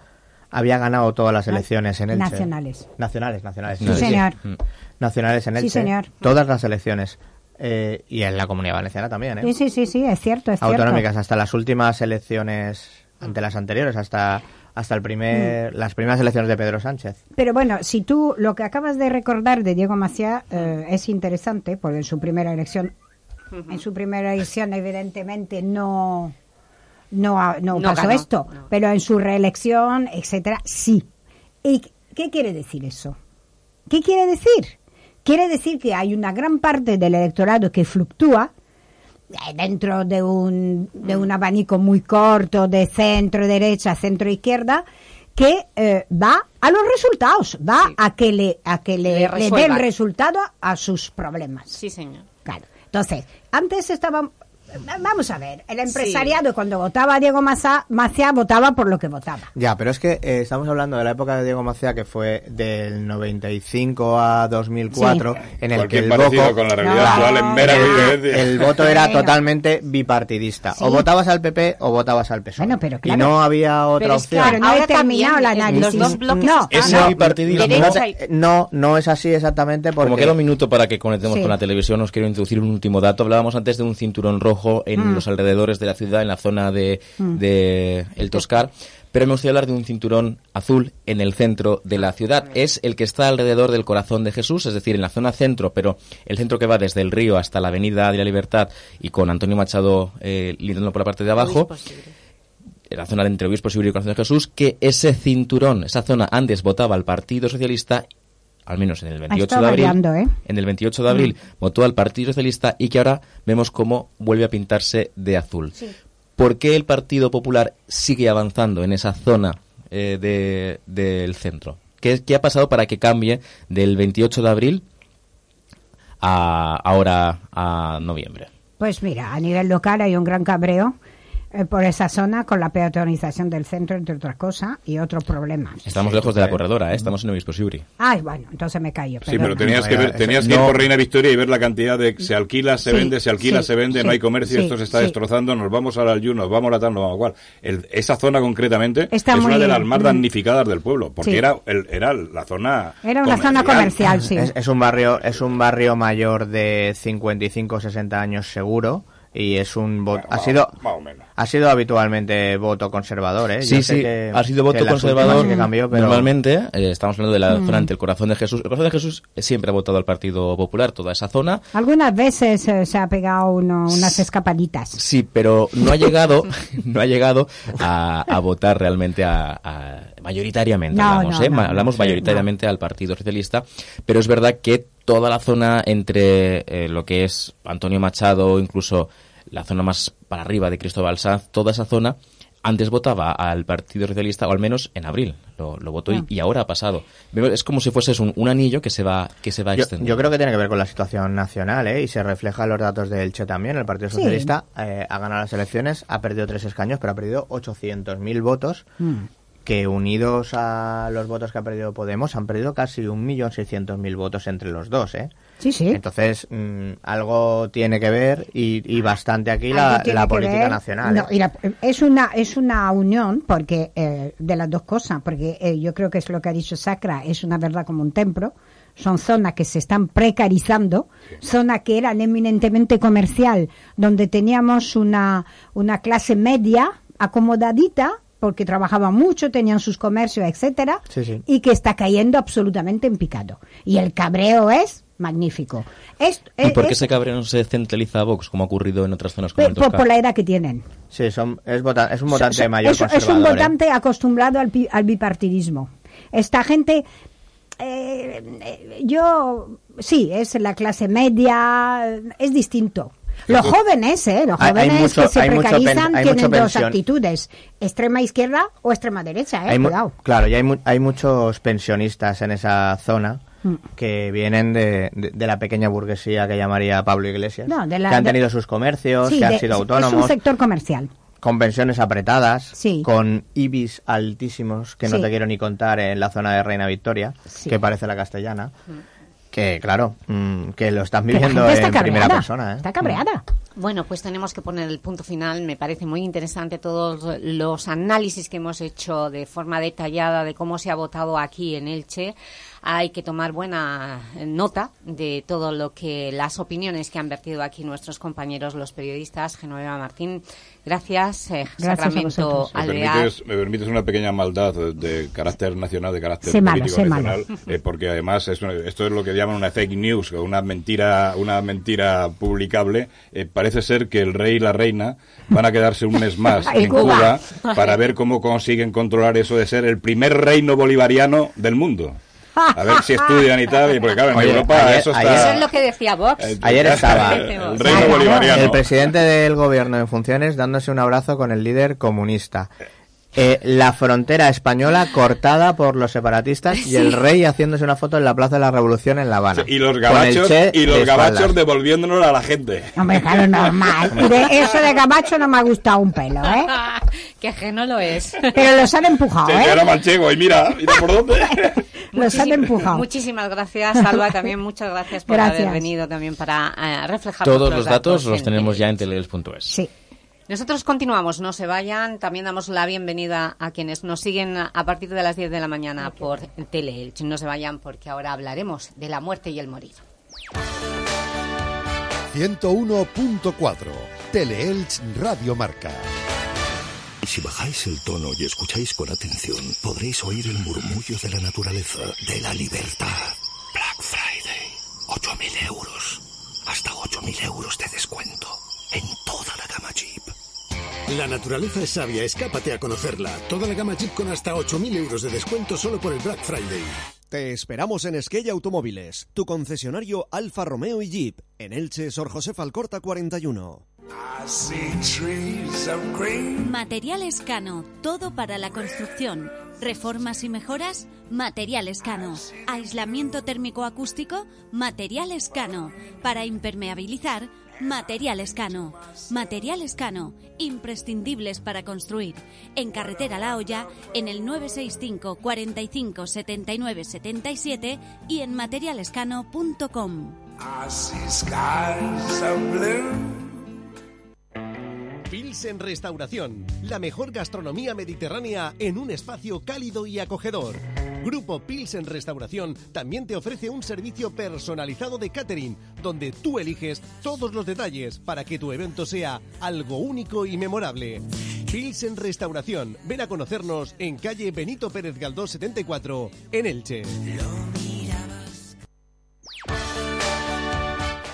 había ganado todas las elecciones en Elche. Nacionales. Nacionales, nacionales. Sí, señor. Mm. Nacionales en Sí, Elche. señor. Todas las elecciones. Eh, y en la Comunidad Valenciana también, ¿eh? Sí, sí, sí, sí, es cierto, es Autonómicas, hasta las últimas elecciones, ante las anteriores, hasta hasta el primer, Mm. las primeras elecciones de Pedro Sánchez. Pero bueno, si tú lo que acabas de recordar de Diego Maciá eh, es interesante, porque en su primera elección, en su primera elección evidentemente no no, ha- no No pasó ganó, esto, no. pero en su reelección, etcétera, sí. ¿Y qué quiere decir eso? ¿Qué quiere decir? Quiere decir que hay una gran parte del electorado que fluctúa dentro de un, de un abanico muy corto de centro derecha, centro izquierda, que eh, va a los resultados, va Sí. a que le a que le, Le le resuelva. resultado a sus problemas. Sí, señor. Claro. Entonces, antes estaba Vamos a ver, el empresariado cuando votaba a Diego Maza, Maciá votaba por lo que votaba. Ya, pero es que eh, estamos hablando de la época de Diego Macía, que fue del 95 a 2004, en el que el voto, con la realidad No, actual es mera el, coincidencia. el voto era totalmente bipartidista. Sí. O votabas al PP o votabas al PSOE. Bueno, pero Y no había otra Pero es que opción. Claro, no he ahora terminado el análisis. Los dos bloques No, Ese No, no, no es así exactamente porque... Como queda un minuto para que conectemos Sí. con la televisión, os quiero introducir un último dato. Hablábamos antes de un cinturón rojo en Mm. los alrededores de la ciudad, en la zona de, de El Toscar, pero me gustaría hablar de un cinturón azul en el centro de la ciudad. Es el que está alrededor del corazón de Jesús, es decir, en la zona centro, pero el centro que va desde el río hasta la Avenida de la Libertad y con Antonio Machado eh, lindando por la parte de abajo en la zona de entre Obispo y Corazón de Jesús, que ese cinturón, esa zona antes votaba al Partido Socialista, al menos en el 28 estado de abril, variando, ¿eh? en el 28 de abril votó al Partido Socialista y que ahora vemos cómo vuelve a pintarse de azul. ¿Por qué el Partido Popular sigue avanzando en esa zona eh, de- del centro? ¿Qué, qué ha pasado para que cambie del 28 de abril a ahora a noviembre? Pues mira, a nivel local hay un gran cabreo eh, por esa zona con la peatonización del centro, entre otras cosas, y otros problemas. Estamos lejos de la corredora, ¿eh? estamos en Obispo Sigüenza. Ay, bueno, entonces me callo. Sí, pero tenías que, ver, tenías que ir por Reina Victoria y ver la cantidad de se alquila, se Sí, vende, se alquila, sí, se vende, no hay comercio, sí, esto se está sí. destrozando, nos vamos al ayuno, nos vamos a la tal, nos vamos a cual. El- esa zona concretamente Está es una de las más mm. damnificadas del pueblo, porque Sí. era, el- era la zona Era una zona comercial, sí. Es, es un barrio es un barrio mayor de 55 o 60 años seguro y es un voto ha sido más o menos. Ha sido habitualmente voto conservador ¿eh? Sí, Yo sé sí, que- ha sido voto conservador. últimas sí que cambió, pero Normalmente, eh, estamos hablando de la Mm. zona ante el corazón de Jesús. El corazón de Jesús siempre ha votado al Partido Popular, toda esa zona. Algunas veces eh, se ha pegado uno- unas escapaditas. Sí, pero no ha llegado, no ha llegado a, a votar realmente a, a- mayoritariamente, No, hablamos, no, ¿eh? no, Ma- no, hablamos sí, mayoritariamente al Partido Socialista, pero es verdad que toda la zona entre eh, lo que es Antonio Machado, incluso la zona más para arriba de Cristóbal Sanz, toda esa zona antes votaba al Partido Socialista, o al menos en abril lo, lo votó y, Ah. y ahora ha pasado. Es como si fuese un, un anillo que se va que se va Yo, extendiendo. yo creo que tiene que ver con la situación nacional, ¿eh? Y se refleja en los datos del Che también. El Partido Sí. Socialista eh, ha ganado las elecciones, ha perdido tres escaños, pero ha perdido 800.000 votos, Mm. que unidos a los votos que ha perdido Podemos, han perdido casi 1.600.000 votos entre los dos, ¿eh? Sí, sí. Entonces, mm, algo tiene que ver y, y bastante aquí la, política ver. nacional. No, ¿eh? y la- es una es una unión porque eh, de las dos cosas, porque eh, yo creo que es lo que ha dicho Sacra, es una verdad como un templo. Son zonas que se están precarizando, zonas que eran eminentemente comercial, donde teníamos una, una clase media acomodadita, porque trabajaban mucho, tenían sus comercios, etcétera, Sí, sí. y que está cayendo absolutamente en picado. Y el cabreo es magnífico. Es, ¿Y por qué es- ese cabreo no se centraliza a Vox, como ha ocurrido en otras zonas como el por, Tosca? por la edad que tienen. Sí, son, es, vota- es un votante So- so- mayor es, es un. ¿eh? votante acostumbrado al, pi- al bipartidismo. Esta gente, eh, eh, yo, sí, es la clase media, es distinto. Los jóvenes, ¿eh? Los Hay- hay jóvenes mucho- que se pen- precarizan tienen dos actitudes, extrema izquierda o extrema derecha, ¿eh? Cuidado. claro, y hay, mu- hay muchos pensionistas en esa zona. Que vienen de, de- de la pequeña burguesía que llamaría Pablo Iglesias, No, de la- que han de- tenido sus comercios, Sí, que han de- sido autónomos, Es un sector comercial. con pensiones apretadas, Sí. con IBIs altísimos, que no Sí. te quiero ni contar en la zona de Reina Victoria, Sí. que parece la castellana, que claro, mm, que lo están viviendo en está primera cabreada. persona. ¿eh? Está cabreada. Bueno, pues tenemos que poner el punto final. Me parece muy interesante todos los análisis que hemos hecho de forma detallada de cómo se ha votado aquí en Elche. Hay que tomar buena nota de todo lo que las opiniones que han vertido aquí nuestros compañeros, los periodistas. Genoveva Martín, gracias. Eh, Gracias Sacramento. Me permites, me permites una pequeña maldad de, carácter nacional, de carácter Sé político malo. nacional, eh, porque además es una- esto es lo que llaman una fake news, una mentira, una mentira publicable. Eh, parece ser que el rey y la reina van a quedarse un mes más En en Cuba. Cuba para ver cómo consiguen controlar eso de ser el primer reino bolivariano del mundo. A ver si estudian y tal, y porque claro, en Oye, Europa ayer- eso ayer- Eso está... es lo que decía Vox. Eh, Ayer estaba el Claro, reino claro. bolivariano. El presidente del gobierno en funciones dándose un abrazo con el líder comunista. Eh, la frontera española cortada por los separatistas y el rey haciéndose una foto en la Plaza de la Revolución en La Habana. Y los Con el gabachos, y los de gabachos devolviéndonos a la gente. Hombre, claro, normal. Y de eso de gabacho no me ha gustado un pelo, ¿eh? que que no lo es. Pero los han empujado, Sí, yo era ¿eh? manchego y mira, mira por dónde. Los han empujado. Muchísimas gracias, Alba. También muchas gracias por Gracias. haber venido también para eh, reflejar Todos los datos los en- tenemos ya en teleels.es. Sí. Nosotros continuamos, no se vayan. También damos la bienvenida a quienes nos siguen a partir de las 10 de la mañana por Teleelch. No se vayan porque ahora hablaremos de la muerte y el morir. 101.4 Teleelch Radio Marca. Si bajáis el tono y escucháis con atención, podréis oír el murmullo de la naturaleza, de la libertad. Black Friday, 8.000 euros. Hasta 8.000 euros de descuento. La naturaleza es sabia, escápate a conocerla. Toda la gama Jeep con hasta 8.000 euros de descuento solo por el Black Friday. Te esperamos en Esquella Automóviles, tu concesionario Alfa Romeo y Jeep, en Elche, Sor José Falcorta 41. Materiales Cano, todo para la construcción. Reformas y mejoras, Materiales Cano. Aislamiento térmico acústico, Materiales Cano. Para impermeabilizar, Materiales Cano. Materiales Cano, imprescindibles para construir. En carretera La Hoya, en el 965 45 79 77 y en materialescano.com. Pilsen Restauración, la mejor gastronomía mediterránea en un espacio cálido y acogedor. Grupo Pilsen Restauración también te ofrece un servicio personalizado de catering, donde tú eliges todos los detalles para que tu evento sea algo único y memorable. Pilsen Restauración, ven a conocernos en calle Benito Pérez Galdós 74, en Elche.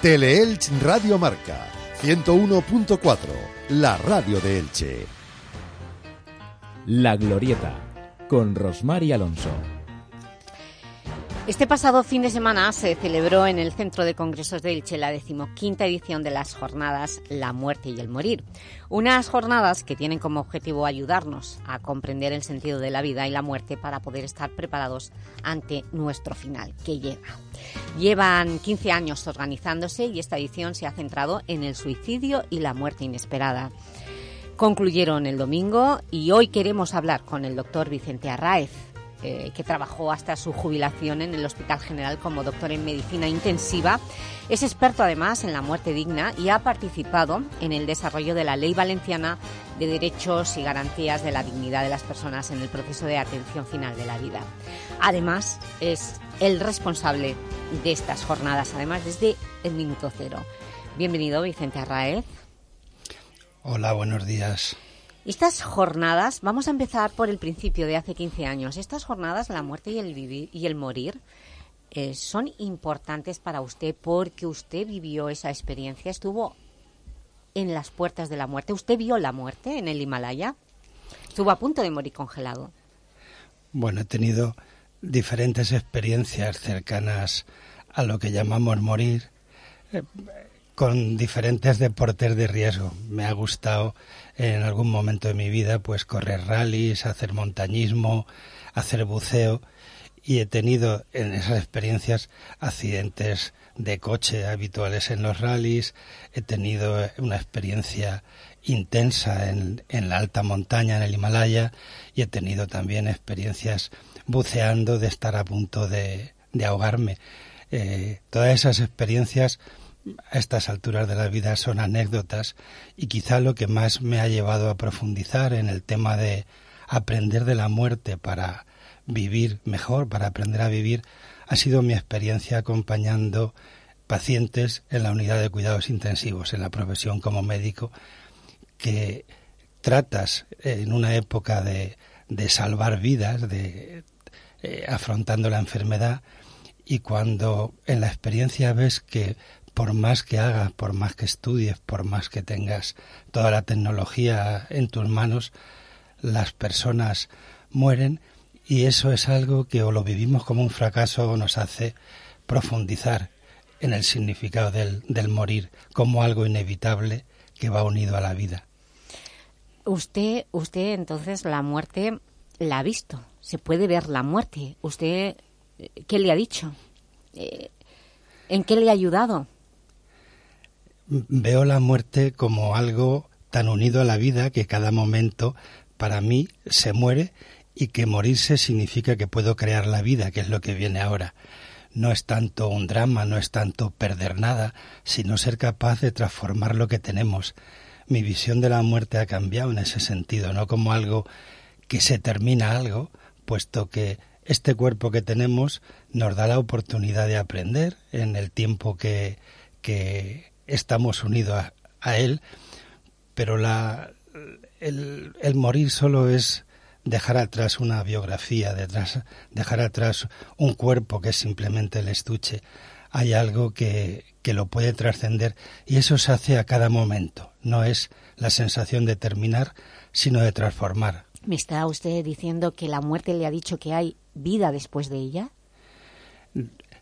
Teleelch Radio Marca 101.4, la radio de Elche. La Glorieta, con Rosmar Alonso. Este pasado fin de semana se celebró en el Centro de Congresos de Elche la decimoquinta edición de las jornadas La Muerte y el Morir. Unas jornadas que tienen como objetivo ayudarnos a comprender el sentido de la vida y la muerte para poder estar preparados ante nuestro final, que llega. Llevan 15 años organizándose y esta edición se ha centrado en el suicidio y la muerte inesperada. Concluyeron el domingo y hoy queremos hablar con el doctor Vicente Arraez, eh, que trabajó hasta su jubilación en el Hospital General como doctor en Medicina Intensiva. Es experto además en la muerte digna y ha participado en el desarrollo de la Ley Valenciana de Derechos y Garantías de la Dignidad de las Personas en el proceso de atención final de la vida. Además, es el responsable de estas jornadas, además desde el minuto cero. Bienvenido, Vicente Arraez. Hola, buenos días. Estas jornadas, vamos a empezar por el principio de hace 15 años. Estas jornadas, la muerte y el vivir y el morir, eh, son importantes para usted porque usted vivió esa experiencia, estuvo en las puertas de la muerte. ¿Usted vio la muerte en el Himalaya? Estuvo a punto de morir congelado. Bueno, he tenido diferentes experiencias cercanas a lo que llamamos morir, eh, con diferentes deportes de riesgo. Me ha gustado en algún momento de mi vida pues correr rallies, hacer montañismo, hacer buceo y he tenido en esas experiencias accidentes de coche habituales en los rallies, he tenido una experiencia intensa en, en la alta montaña, en el Himalaya, y he tenido también experiencias buceando de estar a punto de, de ahogarme. Eh, todas esas experiencias a estas alturas de la vida son anécdotas y quizá lo que más me ha llevado a profundizar en el tema de aprender de la muerte para vivir mejor, para aprender a vivir, ha sido mi experiencia acompañando pacientes en la unidad de cuidados intensivos, en la profesión como médico, que tratas en una época de, de salvar vidas, de eh, afrontando la enfermedad, y cuando en la experiencia ves que por más que hagas, por más que estudies, por más que tengas toda la tecnología en tus manos, las personas mueren y eso es algo que o lo vivimos como un fracaso o nos hace profundizar en el significado del, del morir como algo inevitable que va unido a la vida. Usted, usted entonces la muerte la ha visto, se puede ver la muerte. ¿Usted eh, qué le ha dicho? Eh, ¿En qué le ha ayudado? Veo la muerte como algo tan unido a la vida que cada momento para mí se muere y que morirse significa que puedo crear la vida, que es lo que viene ahora. No es tanto un drama, no es tanto perder nada, sino ser capaz de transformar lo que tenemos. Mi visión de la muerte ha cambiado en ese sentido, no como algo que se termina algo, puesto que este cuerpo que tenemos nos da la oportunidad de aprender en el tiempo que, que, estamos unidos a, Él, pero la, el, el, morir solo es dejar atrás una biografía, detrás, dejar atrás un cuerpo que es simplemente el estuche. Hay algo que, que lo puede trascender y eso se hace a cada momento. No es la sensación de terminar, sino de transformar. ¿Me está usted diciendo que la muerte le ha dicho que hay vida después de ella?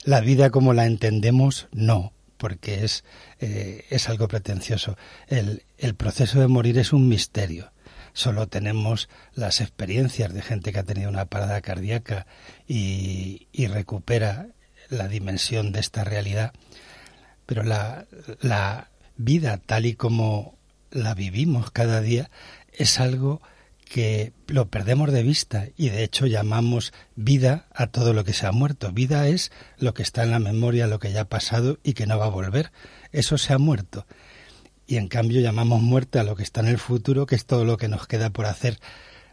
La vida como la entendemos, no, porque es, eh, es algo pretencioso. El, el proceso de morir es un misterio. Solo tenemos las experiencias de gente que ha tenido una parada cardíaca y, y recupera la dimensión de esta realidad. Pero la, la vida tal y como la vivimos cada día es algo que lo perdemos de vista y de hecho llamamos vida a todo lo que se ha muerto. Vida es lo que está en la memoria, lo que ya ha pasado y que no va a volver. Eso se ha muerto. Y en cambio llamamos muerte a lo que está en el futuro, que es todo lo que nos queda por hacer.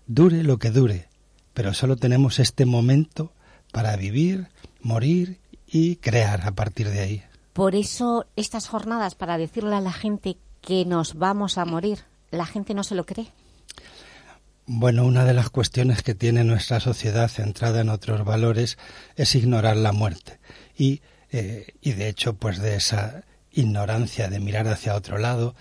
Dure lo que dure, pero solo tenemos este momento para vivir, morir y crear a partir de ahí. Por eso estas jornadas, para decirle a la gente que nos vamos a morir, la gente no se lo cree. Bueno, una de las cuestiones que tiene nuestra sociedad centrada en otros valores es ignorar la muerte. Y, eh, y de hecho, pues de esa ignorancia de mirar hacia otro lado,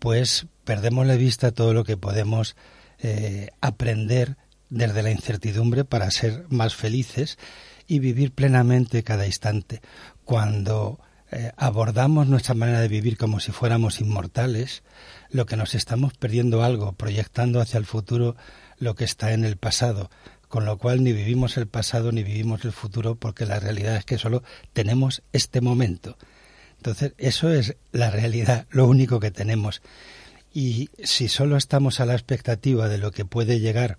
pues perdemos de vista todo lo que podemos eh, aprender desde la incertidumbre para ser más felices y vivir plenamente cada instante. Cuando eh, abordamos nuestra manera de vivir como si fuéramos inmortales, lo que nos estamos perdiendo algo, proyectando hacia el futuro lo que está en el pasado, con lo cual ni vivimos el pasado ni vivimos el futuro porque la realidad es que solo tenemos este momento. Entonces, eso es la realidad, lo único que tenemos. Y si solo estamos a la expectativa de lo que puede llegar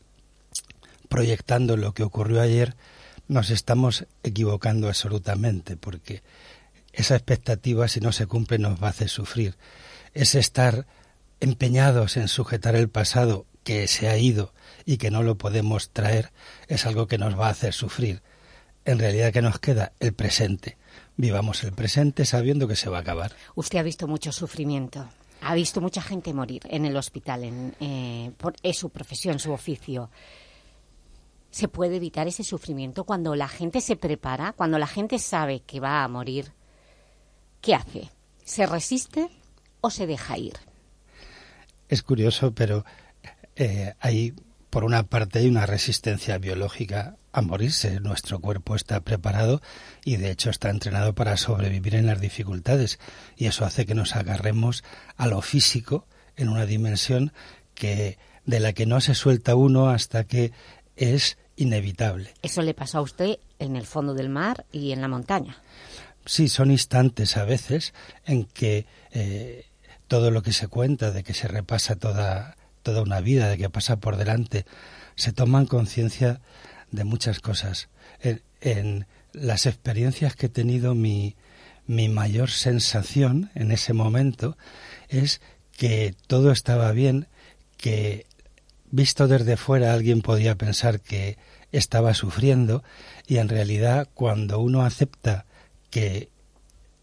proyectando lo que ocurrió ayer, nos estamos equivocando absolutamente, porque esa expectativa, si no se cumple, nos va a hacer sufrir. Es estar empeñados en sujetar el pasado que se ha ido y que no lo podemos traer, es algo que nos va a hacer sufrir. En realidad, que nos queda? El presente. Vivamos el presente sabiendo que se va a acabar. Usted ha visto mucho sufrimiento. Ha visto mucha gente morir en el hospital, en, eh, es su profesión, su oficio. ¿Se puede evitar ese sufrimiento cuando la gente se prepara, cuando la gente sabe que va a morir? ¿Qué hace? ¿Se resiste o se deja ir? Es curioso, pero eh, hay, por una parte, hay una resistencia biológica a morirse. Nuestro cuerpo está preparado y, de hecho, está entrenado para sobrevivir en las dificultades. Y eso hace que nos agarremos a lo físico en una dimensión que de la que no se suelta uno hasta que es inevitable. Eso le pasó a usted en el fondo del mar y en la montaña. Sí, son instantes a veces en que eh, todo lo que se cuenta, de que se repasa toda, toda una vida, de que pasa por delante, se toman conciencia de muchas cosas. En, las experiencias que he tenido, mi, mi mayor sensación en ese momento es que todo estaba bien, que visto desde fuera alguien podía pensar que estaba sufriendo y en realidad cuando uno acepta que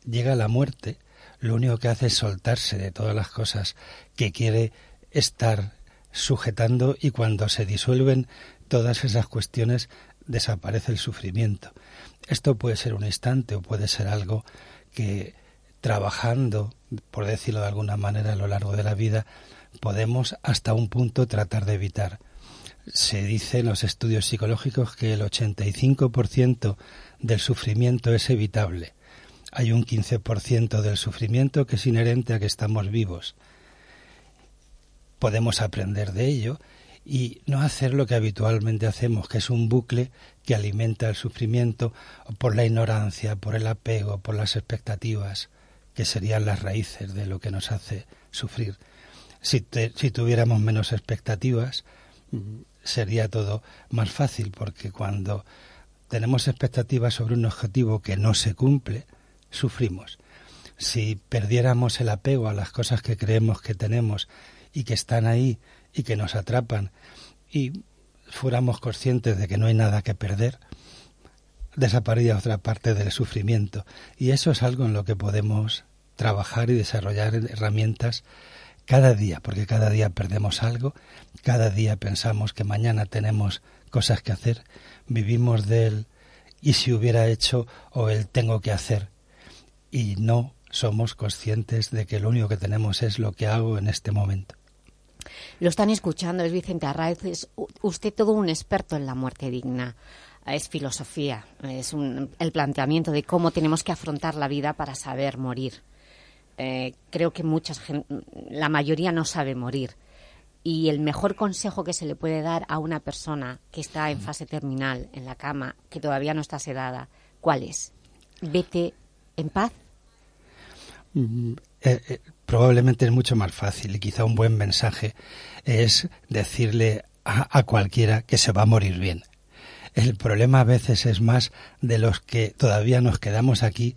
llega la muerte, lo único que hace es soltarse de todas las cosas que quiere estar sujetando y cuando se disuelven todas esas cuestiones desaparece el sufrimiento. Esto puede ser un instante o puede ser algo que trabajando, por decirlo de alguna manera, a lo largo de la vida, podemos hasta un punto tratar de evitar. Se dice en los estudios psicológicos que el 85% del sufrimiento es evitable. Hay un 15% del sufrimiento que es inherente a que estamos vivos. Podemos aprender de ello y no hacer lo que habitualmente hacemos, que es un bucle que alimenta el sufrimiento por la ignorancia, por el apego, por las expectativas, que serían las raíces de lo que nos hace sufrir. Si, si tuviéramos menos expectativas, sería todo más fácil, porque cuando tenemos expectativas sobre un objetivo que no se cumple, sufrimos. Si perdiéramos el apego a las cosas que creemos que tenemos y que están ahí y que nos atrapan y fuéramos conscientes de que no hay nada que perder, desaparecía otra parte del sufrimiento. Y eso es algo en lo que podemos trabajar y desarrollar herramientas cada día, porque cada día perdemos algo, cada día pensamos que mañana tenemos cosas que hacer, vivimos del y si hubiera hecho o el tengo que hacer y no somos conscientes de que lo único que tenemos es lo que hago en este momento. Lo están escuchando, es Vicente Arraez, es usted todo un experto en la muerte digna. Es filosofía, es el planteamiento de cómo tenemos que afrontar la vida para saber morir. Eh, creo que muchas, la mayoría no sabe morir. Y el mejor consejo que se le puede dar a una persona que está en fase terminal, en la cama, que todavía no está sedada, ¿cuál es? Vete en paz. Mm, eh, eh, probablemente es mucho más fácil y quizá un buen mensaje es decirle a, cualquiera que se va a morir bien. El problema a veces es más de los que todavía nos quedamos aquí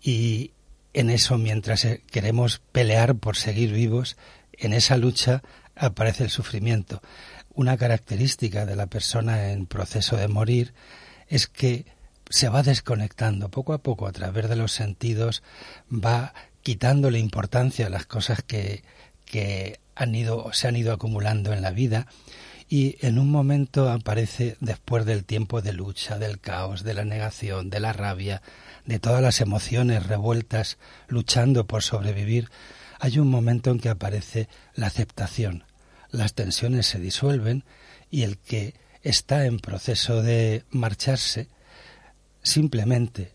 y en eso mientras eh, queremos pelear por seguir vivos, en esa lucha aparece el sufrimiento. Una característica de la persona en proceso de morir es que se va desconectando poco a poco a través de los sentidos, va quitándole importancia a las cosas que, que han ido, se han ido acumulando en la vida y en un momento aparece después del tiempo de lucha, del caos, de la negación, de la rabia, de todas las emociones revueltas luchando por sobrevivir, hay un momento en que aparece la aceptación. Las tensiones se disuelven y el que está en proceso de marcharse simplemente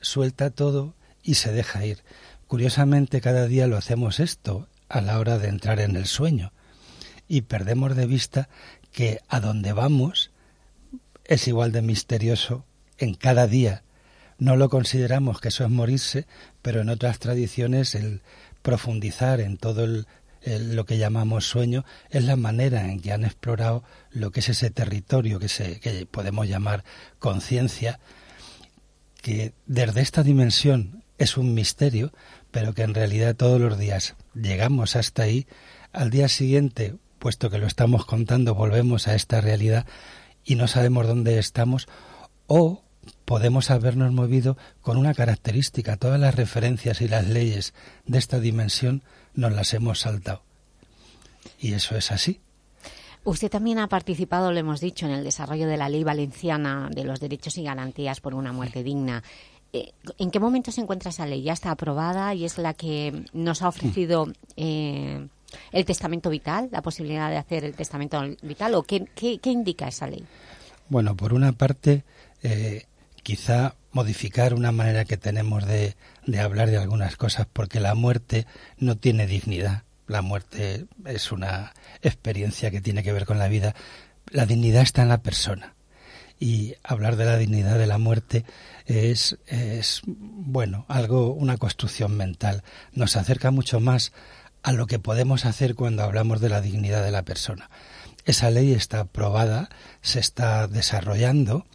suelta todo y se deja ir. Curiosamente cada día lo hacemos esto a la hora de entrar en el sueño y perdemos de vista que a donde vamos es igual de misterioso en cada día. No lo consideramos que eso es morirse, pero en otras tradiciones el profundizar en todo lo que llamamos sueño es la manera en que han explorado lo que es ese territorio que, se, que podemos llamar conciencia, que desde esta dimensión es un misterio, pero que en realidad todos los días llegamos hasta ahí, al día siguiente puesto que lo estamos contando, volvemos a esta realidad y no sabemos dónde estamos, o podemos habernos movido con una característica. Todas las referencias y las leyes de esta dimensión nos las hemos saltado. Y eso es así. Usted también ha participado, lo hemos dicho, en el desarrollo de la Ley Valenciana de los Derechos y Garantías por una Muerte Digna. Eh, ¿En qué momento se encuentra esa ley? ¿Ya está aprobada y es la que nos ha ofrecido eh, el testamento vital, la posibilidad de hacer el testamento vital, o qué, qué, indica esa ley? Bueno, por una parte, eh, quizá modificar una manera que tenemos de, de hablar de algunas cosas, porque la muerte no tiene dignidad. La muerte es una experiencia que tiene que ver con la vida. La dignidad está en la persona. Y hablar de la dignidad de la muerte es, es bueno, algo, una construcción mental. Nos acerca mucho más a lo que podemos hacer cuando hablamos de la dignidad de la persona. Esa ley está aprobada, se está desarrollando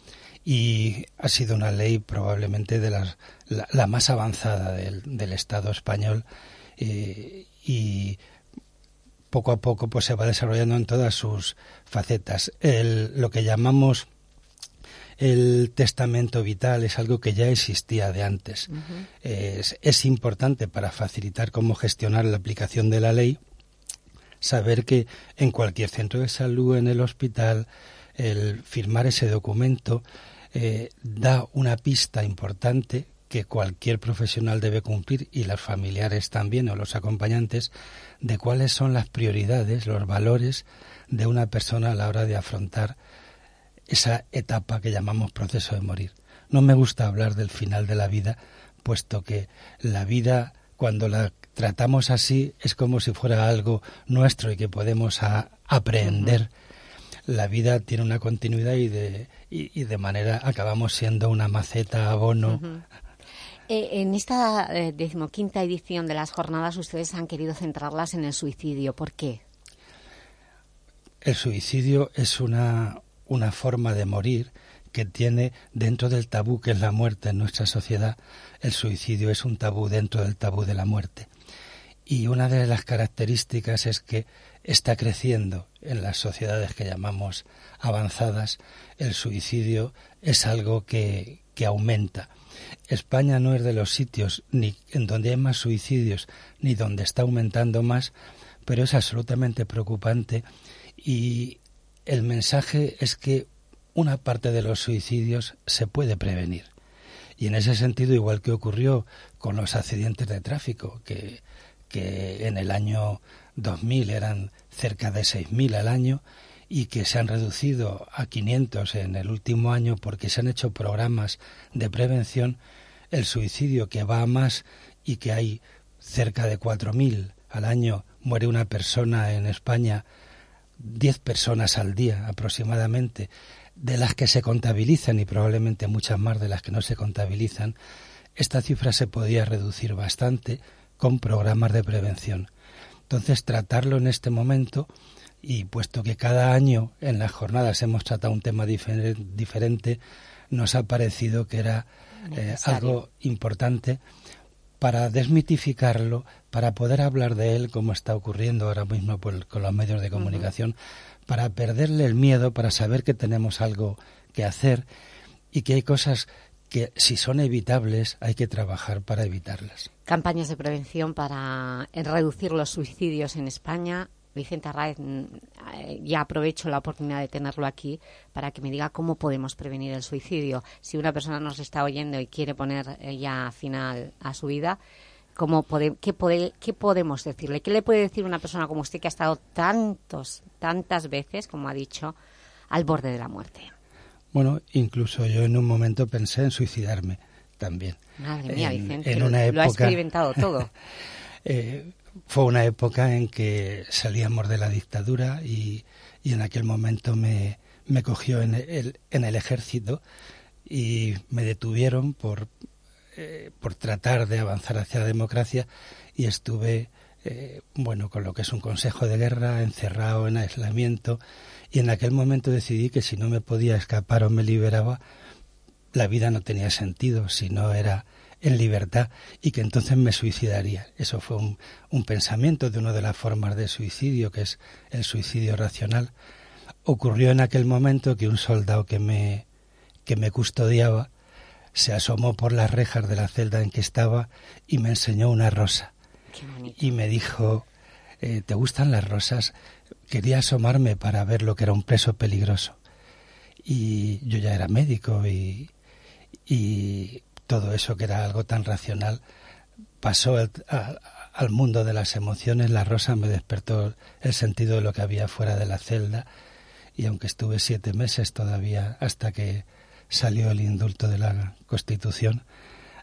y ha sido una ley probablemente de las, la, más avanzada del, Estado español eh, y poco a poco pues se va desarrollando en todas sus facetas. El, lo que llamamos el testamento vital es algo que ya existía de antes. es, es, importante para facilitar cómo gestionar la aplicación de la ley saber que en cualquier centro de salud, en el hospital, el firmar ese documento eh, da una pista importante que cualquier profesional debe cumplir y los familiares también o los acompañantes de cuáles son las prioridades, los valores de una persona a la hora de afrontar esa etapa que llamamos proceso de morir. No me gusta hablar del final de la vida, puesto que la vida, cuando la tratamos así, es como si fuera algo nuestro y que podemos aprender. La vida tiene una continuidad y de, y, de manera acabamos siendo una maceta, abono. Eh, en esta eh, decimoquinta edición de las jornadas ustedes han querido centrarlas en el suicidio. ¿Por qué? El suicidio es una, una forma de morir que tiene dentro del tabú que es la muerte en nuestra sociedad, el suicidio es un tabú dentro del tabú de la muerte. Y una de las características es que está creciendo en las sociedades que llamamos avanzadas, el suicidio es algo que, que aumenta. España no es de los sitios ni en donde hay más suicidios ni donde está aumentando más, pero es absolutamente preocupante y el mensaje es que una parte de los suicidios se puede prevenir. Y en ese sentido, igual que ocurrió con los accidentes de tráfico, que, que en el año 2000 eran cerca de 6.000 al año y que se han reducido a 500 en el último año porque se han hecho programas de prevención, el suicidio que va a más y que hay cerca de 4.000 al año, muere una persona en España 10 personas al día aproximadamente, de las que se contabilizan y probablemente muchas más de las que no se contabilizan, esta cifra se podía reducir bastante con programas de prevención. Entonces, tratarlo en este momento, y puesto que cada año en las jornadas hemos tratado un tema diferente, nos ha parecido que era eh, algo importante para desmitificarlo, para poder hablar de él como está ocurriendo ahora mismo con los medios de comunicación, para perderle el miedo, para saber que tenemos algo que hacer y que hay cosas que si son evitables hay que trabajar para evitarlas. Campañas de prevención para reducir los suicidios en España. Vicente Arraez, mm, eh, ya aprovecho la oportunidad de tenerlo aquí para que me diga cómo podemos prevenir el suicidio. Si una persona nos está oyendo y quiere poner eh, ya final a su vida, ¿cómo qué, ¿qué podemos decirle? ¿Qué le puede decir una persona como usted que ha estado tantos, tantas veces, como ha dicho, al borde de la muerte? Bueno, incluso yo en un momento pensé en suicidarme también. Madre mía, Vicente, lo ha experimentado todo. Eh, fue una época en que salíamos de la dictadura y, en aquel momento me, me cogió en el, en el ejército y me detuvieron por, eh, por tratar de avanzar hacia la democracia y estuve, eh, bueno, con lo que es un consejo de guerra, encerrado en aislamiento y en aquel momento decidí que si no me podía escapar o me liberaba, la vida no tenía sentido, si no era en libertad y que entonces me suicidaría. Eso fue un, pensamiento de una de las formas de suicidio, que es el suicidio racional. Ocurrió en aquel momento que un soldado que me, que me custodiaba se asomó por las rejas de la celda en que estaba y me enseñó una rosa. y me dijo, eh, ¿te gustan las rosas? Quería asomarme para ver lo que era un preso peligroso. Y yo ya era médico y, y todo eso que era algo tan racional pasó al, mundo de las emociones. La rosa me despertó el sentido de lo que había fuera de la celda y aunque estuve siete meses todavía hasta que salió el indulto de la Constitución,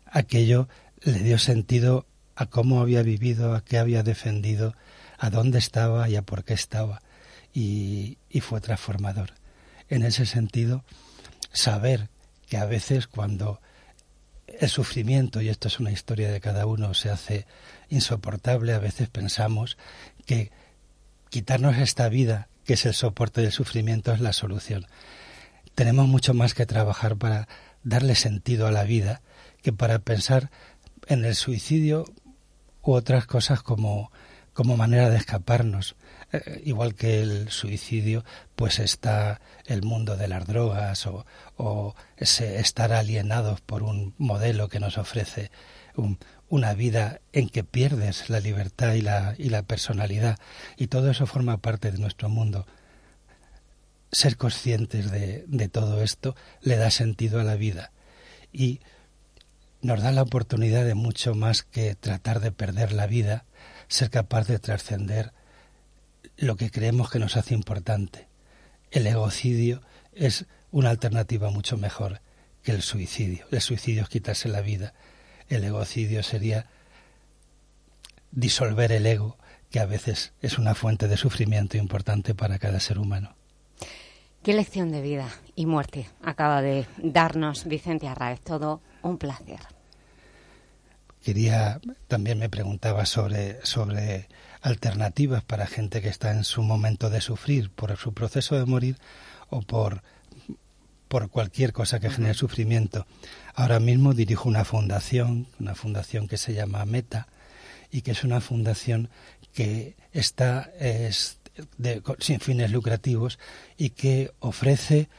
aquello le dio sentido a cómo había vivido, a qué había defendido a dónde estaba y a por qué estaba. Y, fue transformador. En ese sentido, saber que a veces cuando el sufrimiento, y esto es una historia de cada uno, se hace insoportable, a veces pensamos que quitarnos esta vida, que es el soporte del sufrimiento, es la solución. Tenemos mucho más que trabajar para darle sentido a la vida que para pensar en el suicidio u otras cosas como como manera de escaparnos. Eh, igual que el suicidio, pues está el mundo de las drogas o, o ese estar alienados por un modelo que nos ofrece una vida en que pierdes la libertad y la, y la personalidad. Y todo eso forma parte de nuestro mundo. Ser conscientes de, de todo esto le da sentido a la vida y nos da la oportunidad de mucho más que tratar de perder la vida, ser capaz de trascender lo que creemos que nos hace importante. El egocidio es una alternativa mucho mejor que el suicidio. El suicidio es quitarse la vida. El egocidio sería disolver el ego, que a veces es una fuente de sufrimiento importante para cada ser humano. Qué lección de vida y muerte acaba de darnos Vicente Arraez. Todo un placer quería también me preguntaba sobre sobre alternativas para gente que está en su momento de sufrir por su proceso de morir o por por cualquier cosa que genere sufrimiento. Ahora mismo dirijo una fundación, una fundación que se llama Meta y que es una fundación que está es de, sin fines lucrativos y que ofrece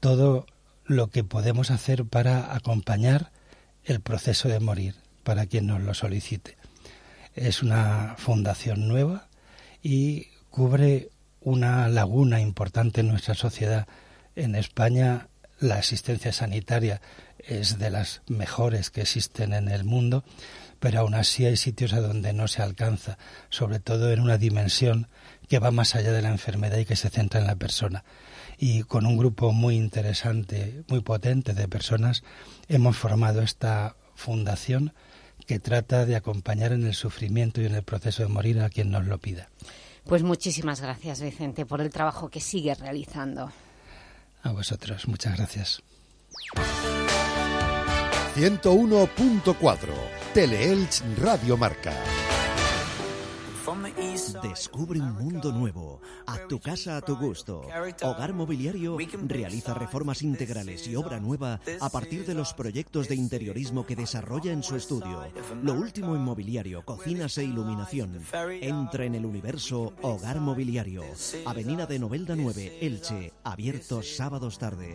todo lo que podemos hacer para acompañar el proceso de morir para quien nos lo solicite. Es una fundación nueva y cubre una laguna importante en nuestra sociedad. En España la asistencia sanitaria es de las mejores que existen en el mundo, pero aún así hay sitios a donde no se alcanza, sobre todo en una dimensión que va más allá de la enfermedad y que se centra en la persona. Y con un grupo muy interesante, muy potente de personas, hemos formado esta fundación que trata de acompañar en el sufrimiento y en el proceso de morir a quien nos lo pida. Pues muchísimas gracias, Vicente, por el trabajo que sigue realizando. A vosotros, muchas gracias. 101.4 Teleelch Radio Marca. Descubre un mundo nuevo, a tu casa a tu gusto. Hogar Mobiliario realiza reformas integrales y obra nueva a partir de los proyectos de interiorismo que desarrolla en su estudio. Lo último en mobiliario, cocinas e iluminación. Entra en el universo Hogar Mobiliario. Avenida de Novelda 9, Elche, abierto sábados tarde.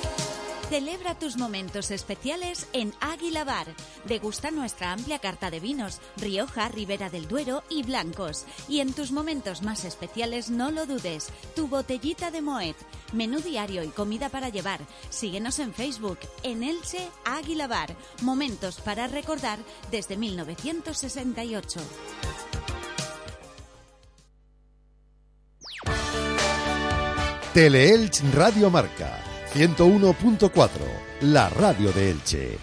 Celebra tus momentos especiales en Águila Bar. Degusta nuestra amplia carta de vinos, Rioja, Ribera del Duero y blancos. Y en tus momentos más especiales no lo dudes, tu botellita de Moet, menú diario y comida para llevar. Síguenos en Facebook, en Elche Águila Bar. Momentos para recordar desde 1968. Teleelch Radio Marca 101.4, la radio de Elche.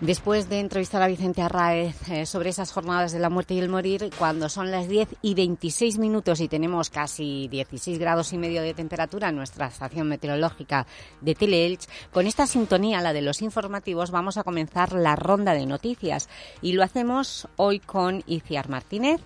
Después de entrevistar a Vicente Arraez eh, sobre esas jornadas de la muerte y el morir, cuando son las 10 y 26 minutos y tenemos casi 16 grados y medio de temperatura en nuestra estación meteorológica de Teleelch, con esta sintonía, la de los informativos, vamos a comenzar la ronda de noticias. Y lo hacemos hoy con Iciar Martínez,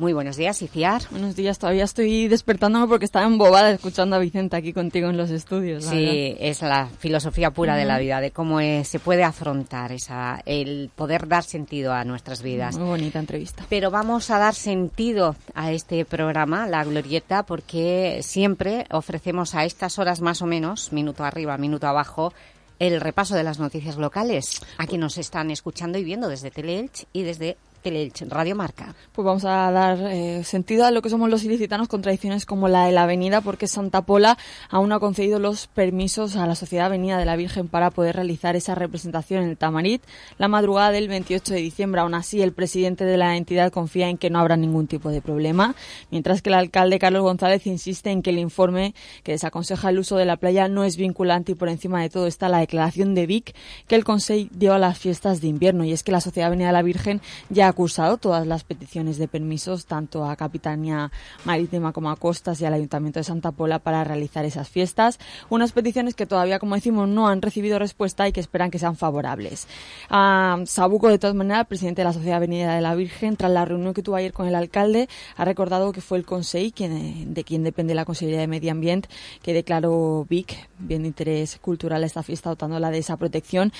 muy buenos días, Iciar. Buenos días, todavía estoy despertándome porque estaba embobada escuchando a Vicente aquí contigo en los estudios. Sí, es la filosofía pura de la vida, de cómo se puede afrontar esa, el poder dar sentido a nuestras vidas. Muy bonita entrevista. Pero vamos a dar sentido a este programa, La Glorieta, porque siempre ofrecemos a estas horas más o menos, minuto arriba, minuto abajo, el repaso de las noticias locales a quienes nos están escuchando y viendo desde Teleelch y desde Teleelch, Radio Marca. Pues vamos a dar eh, sentido a lo que somos los ilicitanos con tradiciones como la de la Avenida, porque Santa Pola aún ha concedido los permisos a la Sociedad Avenida de la Virgen para poder realizar esa representación en el Tamarit la madrugada del 28 de diciembre. Aún así, el presidente de la entidad confía en que no habrá ningún tipo de problema, mientras que el alcalde Carlos González insiste en que el informe que desaconseja el uso de la playa no es vinculante y por encima de todo está la declaración de Vic que el Consejo dio a las fiestas de invierno y es que la Sociedad Avenida de la Virgen ya acusado todas las peticiones de permisos tanto a Capitanía Marítima como a Costas y al Ayuntamiento de Santa Pola para realizar esas fiestas. Unas peticiones que todavía, como decimos, no han recibido respuesta y que esperan que sean favorables. A Sabuco, de todas maneras, presidente de la Sociedad Avenida de la Virgen, tras la reunión que tuvo ayer con el alcalde, ha recordado que fue el Consejo, de quien depende la Consejería de Medio Ambiente, que declaró BIC, bien de interés cultural, esta fiesta, dotándola de esa protección,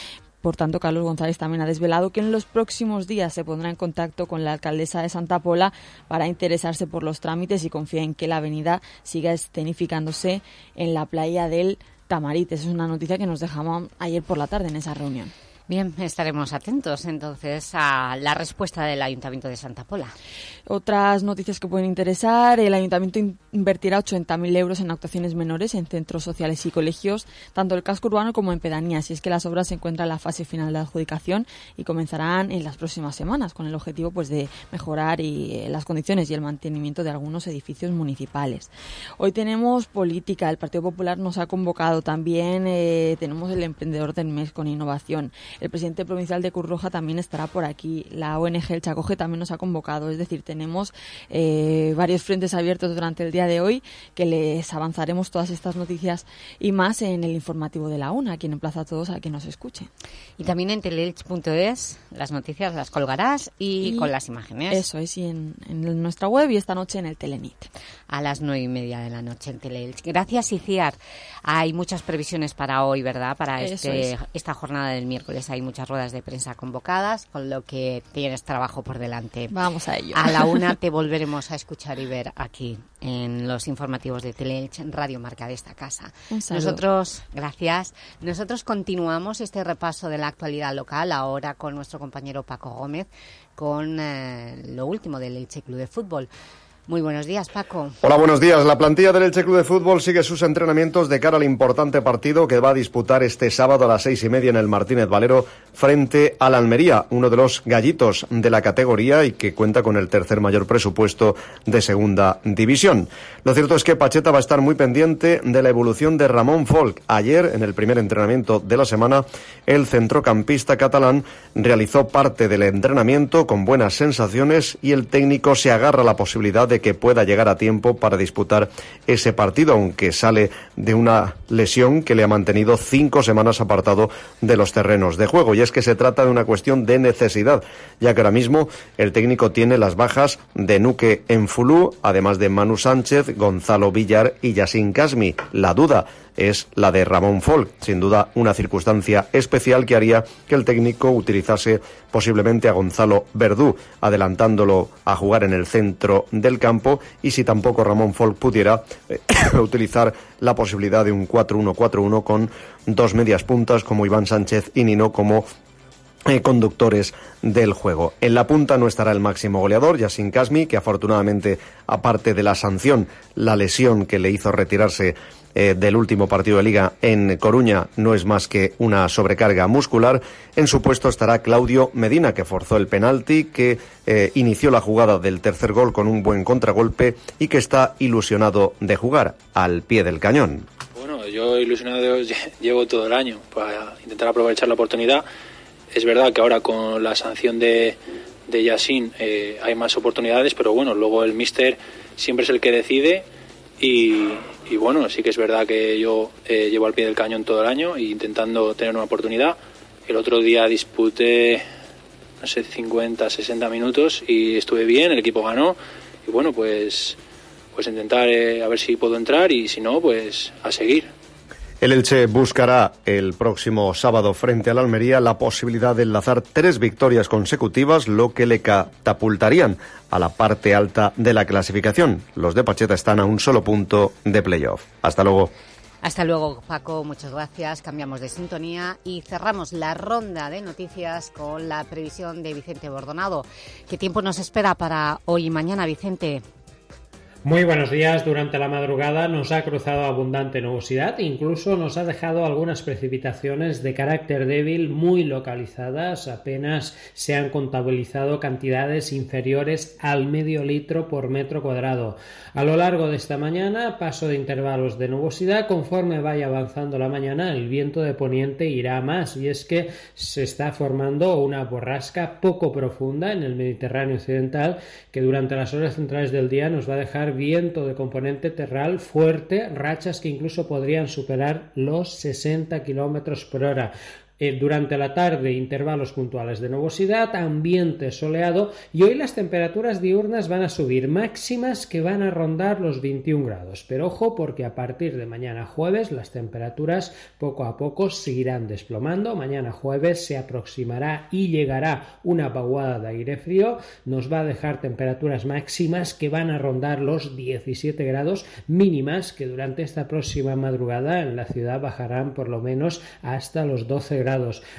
por tanto, Carlos González también ha desvelado que en los próximos días se pondrá en contacto con la alcaldesa de Santa Pola para interesarse por los trámites y confía en que la avenida siga escenificándose en la playa del Tamarit. Esa es una noticia que nos dejamos ayer por la tarde en esa reunión. Bien, estaremos atentos entonces a la respuesta del Ayuntamiento de Santa Pola. Otras noticias que pueden interesar, el Ayuntamiento invertirá 80.000 euros en actuaciones menores en centros sociales y colegios, tanto el casco urbano como en pedanías, y es que las obras se encuentran en la fase final de adjudicación y comenzarán en las próximas semanas, con el objetivo pues de mejorar y, eh, las condiciones y el mantenimiento de algunos edificios municipales. Hoy tenemos política, el Partido Popular nos ha convocado también, eh, tenemos el Emprendedor del Mes con innovación. El presidente provincial de Curroja también estará por aquí. La ONG El Chacoge también nos ha convocado. Es decir, tenemos eh, varios frentes abiertos durante el día de hoy que les avanzaremos todas estas noticias y más en el informativo de la UNA, a quien emplaza a todos a que nos escuche. Y también en teleelch.es las noticias las colgarás y, con las imágenes. Eso es, y en, en, nuestra web y esta noche en el Telenit. A las nueve y media de la noche en Teleelch. Gracias, Iciar. Hay muchas previsiones para hoy, ¿verdad? Para este, esta jornada del miércoles hay muchas ruedas de prensa convocadas, con lo que tienes trabajo por delante. Vamos a ello. A la una te volveremos a escuchar y ver aquí en los informativos de Teleelch, Radio Marca de esta casa. Nosotros, gracias. Nosotros continuamos este repaso de la actualidad local ahora con nuestro compañero Paco Gómez con eh, lo último del Elche Club de Fútbol. Muy buenos días, Paco. Hola, buenos días. La plantilla del Elche Club de Fútbol sigue sus entrenamientos de cara al importante partido que va a disputar este sábado a las seis y media en el Martínez Valero frente al Almería, uno de los gallitos de la categoría y que cuenta con el tercer mayor presupuesto de segunda división. Lo cierto es que Pacheta va a estar muy pendiente de la evolución de Ramón Folk. Ayer, en el primer entrenamiento de la semana, el centrocampista catalán realizó parte del entrenamiento con buenas sensaciones y el técnico se agarra a la posibilidad de que pueda llegar a tiempo para disputar ese partido, aunque sale de una lesión que le ha mantenido cinco semanas apartado de los terrenos de juego. Y es que se trata de una cuestión de necesidad, ya que ahora mismo el técnico tiene las bajas de Nuque en Fulú, además de Manu Sánchez, Gonzalo Villar y Yasin Casmi. La duda es la de Ramón Folk, sin duda una circunstancia especial que haría que el técnico utilizase posiblemente a Gonzalo Verdú, adelantándolo a jugar en el centro del campo y si tampoco Ramón Folk pudiera eh, utilizar la posibilidad de un 4-1-4-1 con dos medias puntas como Iván Sánchez y Nino como eh, conductores del juego. En la punta no estará el máximo goleador, Yasin Kasmi, que afortunadamente, aparte de la sanción, la lesión que le hizo retirarse eh, del último partido de liga en Coruña no es más que una sobrecarga muscular. En su puesto estará Claudio Medina, que forzó el penalti, que eh, inició la jugada del tercer gol con un buen contragolpe y que está ilusionado de jugar al pie del cañón. Bueno, yo ilusionado llevo todo el año para intentar aprovechar la oportunidad. Es verdad que ahora con la sanción de, de Yassin eh, hay más oportunidades, pero bueno, luego el míster siempre es el que decide y, bueno, sí que es verdad que yo eh, llevo al pie del cañón todo el año e intentando tener una oportunidad. El otro día disputé, no sé, 50, 60 minutos y estuve bien, el equipo ganó. Y bueno, pues, pues intentar eh, a ver si puedo entrar y si no, pues a seguir. El Elche buscará el próximo sábado frente al Almería la posibilidad de enlazar tres victorias consecutivas, lo que le catapultarían a la parte alta de la clasificación. Los de Pacheta están a un solo punto de playoff. Hasta luego. Hasta luego, Paco. Muchas gracias. Cambiamos de sintonía y cerramos la ronda de noticias con la previsión de Vicente Bordonado. ¿Qué tiempo nos espera para hoy y mañana, Vicente? Muy buenos días. Durante la madrugada nos ha cruzado abundante nubosidad, incluso nos ha dejado algunas precipitaciones de carácter débil muy localizadas. Apenas se han contabilizado cantidades inferiores al medio litro por metro cuadrado. A lo largo de esta mañana, paso de intervalos de nubosidad. Conforme vaya avanzando la mañana, el viento de poniente irá más y es que se está formando una borrasca poco profunda en el Mediterráneo occidental que durante las horas centrales del día nos va a dejar viento de componente terral fuerte, rachas que incluso podrían superar los 60 kilómetros por hora. Eh, durante la tarde intervalos puntuales de nubosidad, ambiente soleado y hoy las temperaturas diurnas van a subir máximas que van a rondar los 21 grados. Pero ojo porque a partir de mañana jueves las temperaturas poco a poco seguirán desplomando. Mañana jueves se aproximará y llegará una vaguada de aire frío. Nos va a dejar temperaturas máximas que van a rondar los 17 grados mínimas que durante esta próxima madrugada en la ciudad bajarán por lo menos hasta los 12 grados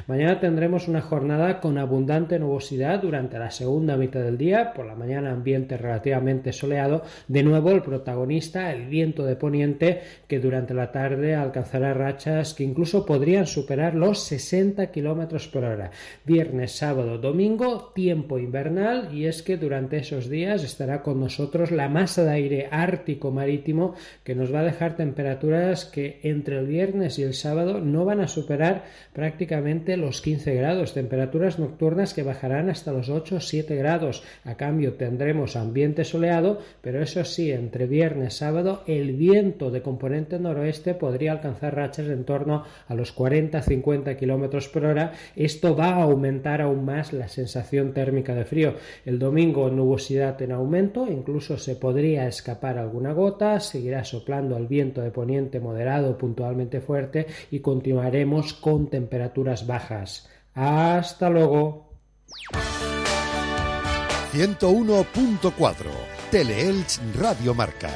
Mañana tendremos una jornada con abundante nubosidad durante la segunda mitad del día, por la mañana ambiente relativamente soleado, de nuevo el protagonista, el viento de poniente, que durante la tarde alcanzará rachas que incluso podrían superar los 60 kilómetros por hora. Viernes, sábado, domingo, tiempo invernal, y es que durante esos días estará con nosotros la masa de aire ártico marítimo que nos va a dejar temperaturas que entre el viernes y el sábado no van a superar prácticamente prácticamente los 15 grados, temperaturas nocturnas que bajarán hasta los 8 o 7 grados. A cambio tendremos ambiente soleado, pero eso sí, entre viernes y sábado el viento de componente noroeste podría alcanzar rachas en torno a los 40-50 kilómetros por hora. Esto va a aumentar aún más la sensación térmica de frío. El domingo nubosidad en aumento, incluso se podría escapar alguna gota, seguirá soplando el viento de poniente moderado puntualmente fuerte y continuaremos con temperaturas bajas. Hasta luego. 101.4 Teleelch Radio Marca.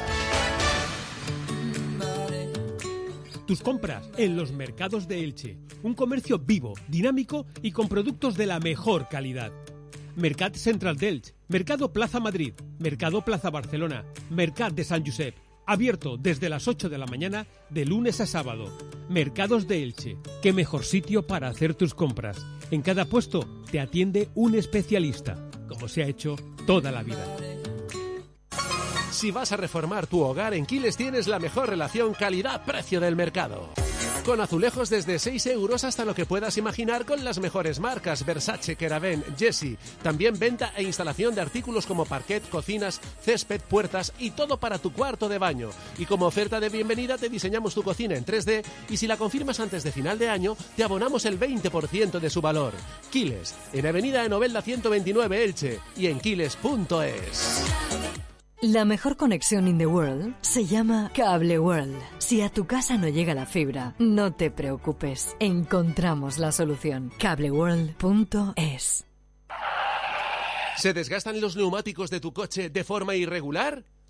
Tus compras en los mercados de Elche. Un comercio vivo, dinámico y con productos de la mejor calidad. Mercat Central d'Elx, Mercado Plaza Madrid, Mercado Plaza Barcelona, Mercat de San Josep. Abierto desde las 8 de la mañana de lunes a sábado. Mercados de Elche. Qué mejor sitio para hacer tus compras. En cada puesto te atiende un especialista, como se ha hecho toda la vida. Si vas a reformar tu hogar, en Quiles tienes la mejor relación calidad-precio del mercado. Con azulejos desde 6 euros hasta lo que puedas imaginar con las mejores marcas Versace, Keraben, Jessie. También venta e instalación de artículos como parquet, cocinas, césped, puertas y todo para tu cuarto de baño. Y como oferta de bienvenida te diseñamos tu cocina en 3D y si la confirmas antes de final de año te abonamos el 20% de su valor. Quiles, en Avenida de Novelda 129 Elche y en quiles.es. La mejor conexión in the world se llama Cable World. Si a tu casa no llega la fibra, no te preocupes. Encontramos la solución. cableworld.es. ¿Se desgastan los neumáticos de tu coche de forma irregular?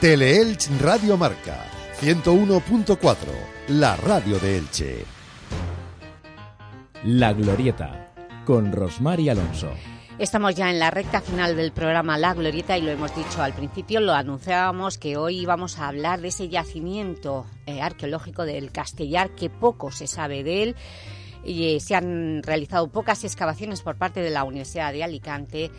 Teleelch Radio Marca 101.4, la radio de Elche. La Glorieta, con Rosmar y Alonso. Estamos ya en la recta final del programa La Glorieta y lo hemos dicho al principio, lo anunciábamos que hoy íbamos a hablar de ese yacimiento eh, arqueológico del Castellar, que poco se sabe de él y eh, se han realizado pocas excavaciones por parte de la Universidad de Alicante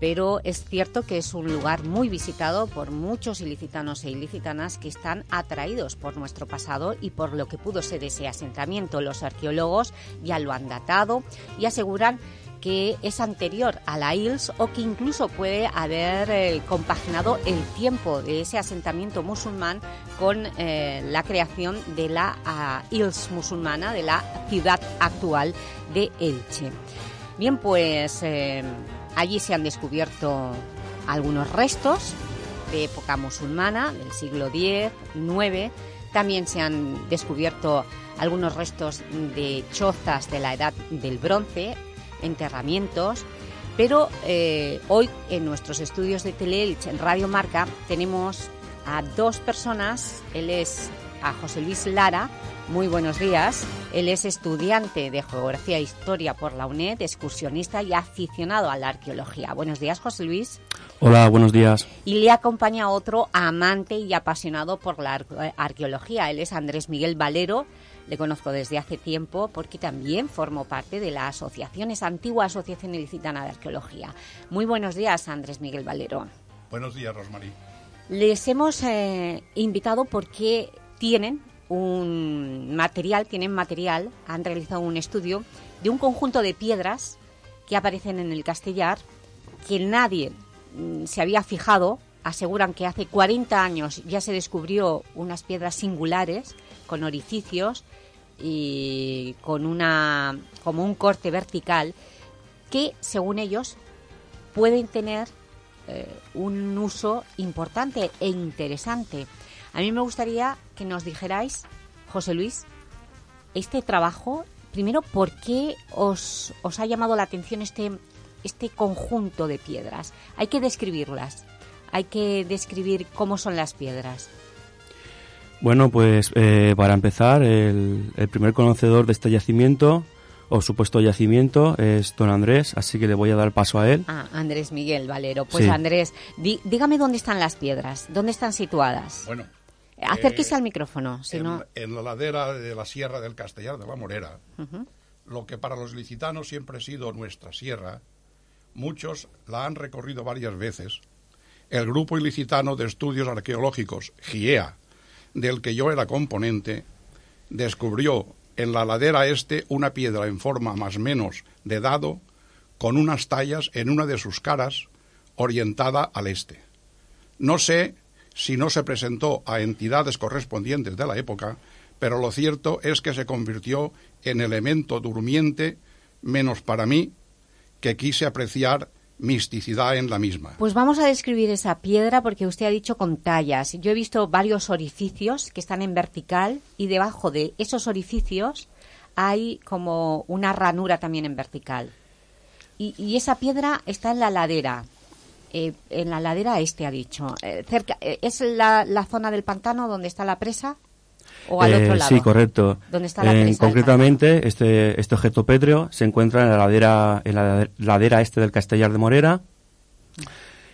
pero es cierto que es un lugar muy visitado por muchos ilicitanos e ilicitanas que están atraídos por nuestro pasado y por lo que pudo ser ese asentamiento. Los arqueólogos ya lo han datado y aseguran que es anterior a la ILS o que incluso puede haber eh, compaginado el tiempo de ese asentamiento musulmán con eh, la creación de la uh, ILS musulmana, de la ciudad actual de Elche. Bien, pues eh, allí se han descubierto algunos restos de época musulmana, del siglo X, IX. También se han descubierto algunos restos de chozas de la edad del bronce, enterramientos. Pero eh, hoy en nuestros estudios de Teleelch en Radio Marca tenemos a dos personas. Él es a José Luis Lara, muy buenos días. Él es estudiante de Geografía e Historia por la UNED, excursionista y aficionado a la arqueología. Buenos días, José Luis. Hola, buenos días. Y le acompaña otro amante y apasionado por la arqueología. Él es Andrés Miguel Valero. Le conozco desde hace tiempo porque también formo parte de la asociación, esa antigua Asociación Ilicitana de Arqueología. Muy buenos días, Andrés Miguel Valero. Buenos días, Rosmarí. Les hemos eh, invitado porque tienen un material, tienen material, han realizado un estudio de un conjunto de piedras que aparecen en el Castellar, que nadie mm, se había fijado, aseguran que hace 40 años ya se descubrió unas piedras singulares con orificios y con una como un corte vertical que según ellos pueden tener eh, un uso importante e interesante. A mí me gustaría que nos dijerais, José Luis, este trabajo, primero, ¿por qué os, os ha llamado la atención este, este conjunto de piedras? Hay que describirlas, hay que describir cómo son las piedras. Bueno, pues eh, para empezar, el, el, primer conocedor de este yacimiento, o supuesto yacimiento, es don Andrés, así que le voy a dar paso a él. Ah, Andrés Miguel Valero. Pues sí. Andrés, dígame dónde están las piedras, dónde están situadas. Bueno, Acérquese eh, al micrófono, si en, no... en, la ladera de la Sierra del Castellar de la Morera, uh -huh. lo que para los licitanos siempre ha sido nuestra sierra, muchos la han recorrido varias veces. El Grupo Ilicitano de Estudios Arqueológicos, GIEA, del que yo era componente, descubrió en la ladera este una piedra en forma más menos de dado, con unas tallas en una de sus caras, orientada al este. No sé si no se presentó a entidades correspondientes de la época, pero lo cierto es que se convirtió en elemento durmiente, menos para mí, que quise apreciar misticidad en la misma. Pues vamos a describir esa piedra porque usted ha dicho con tallas. Yo he visto varios orificios que están en vertical y debajo de esos orificios hay como una ranura también en vertical. Y, esa piedra está en la ladera. Eh, en la ladera este ha dicho. Eh, cerca, eh, ¿Es la, zona del pantano donde está la presa? ¿O al otro lado? Sí, correcto. ¿Dónde está la presa concretamente, este, este objeto pétreo se encuentra en la ladera, en la ladera este del Castellar de Morera.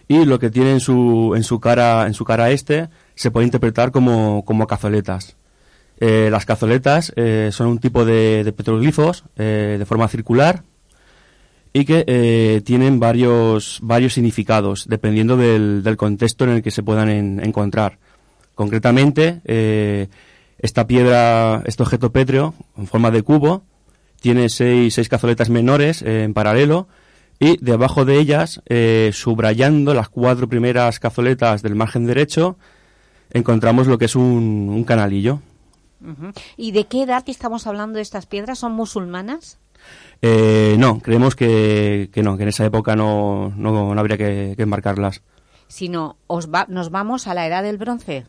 Y lo que tiene en su, en su cara, en su cara este, se puede interpretar como, como cazoletas. las cazoletas son un tipo de, de petroglifos de forma circular y que eh, tienen varios, varios significados dependiendo del, del, contexto en el que se puedan encontrar. Concretamente, eh, esta piedra, este objeto pétreo en forma de cubo, tiene seis, seis cazoletas menores eh, en paralelo y debajo de ellas, subrayando las cuatro primeras cazoletas del margen derecho, encontramos lo que es un, un canalillo. ¿Y de qué edad estamos hablando de estas piedras? ¿Son musulmanas? Eh, no, creemos que, que, no, que en esa época no, no, habría que, que, embarcarlas. Sino, os ¿nos vamos a la edad del bronce?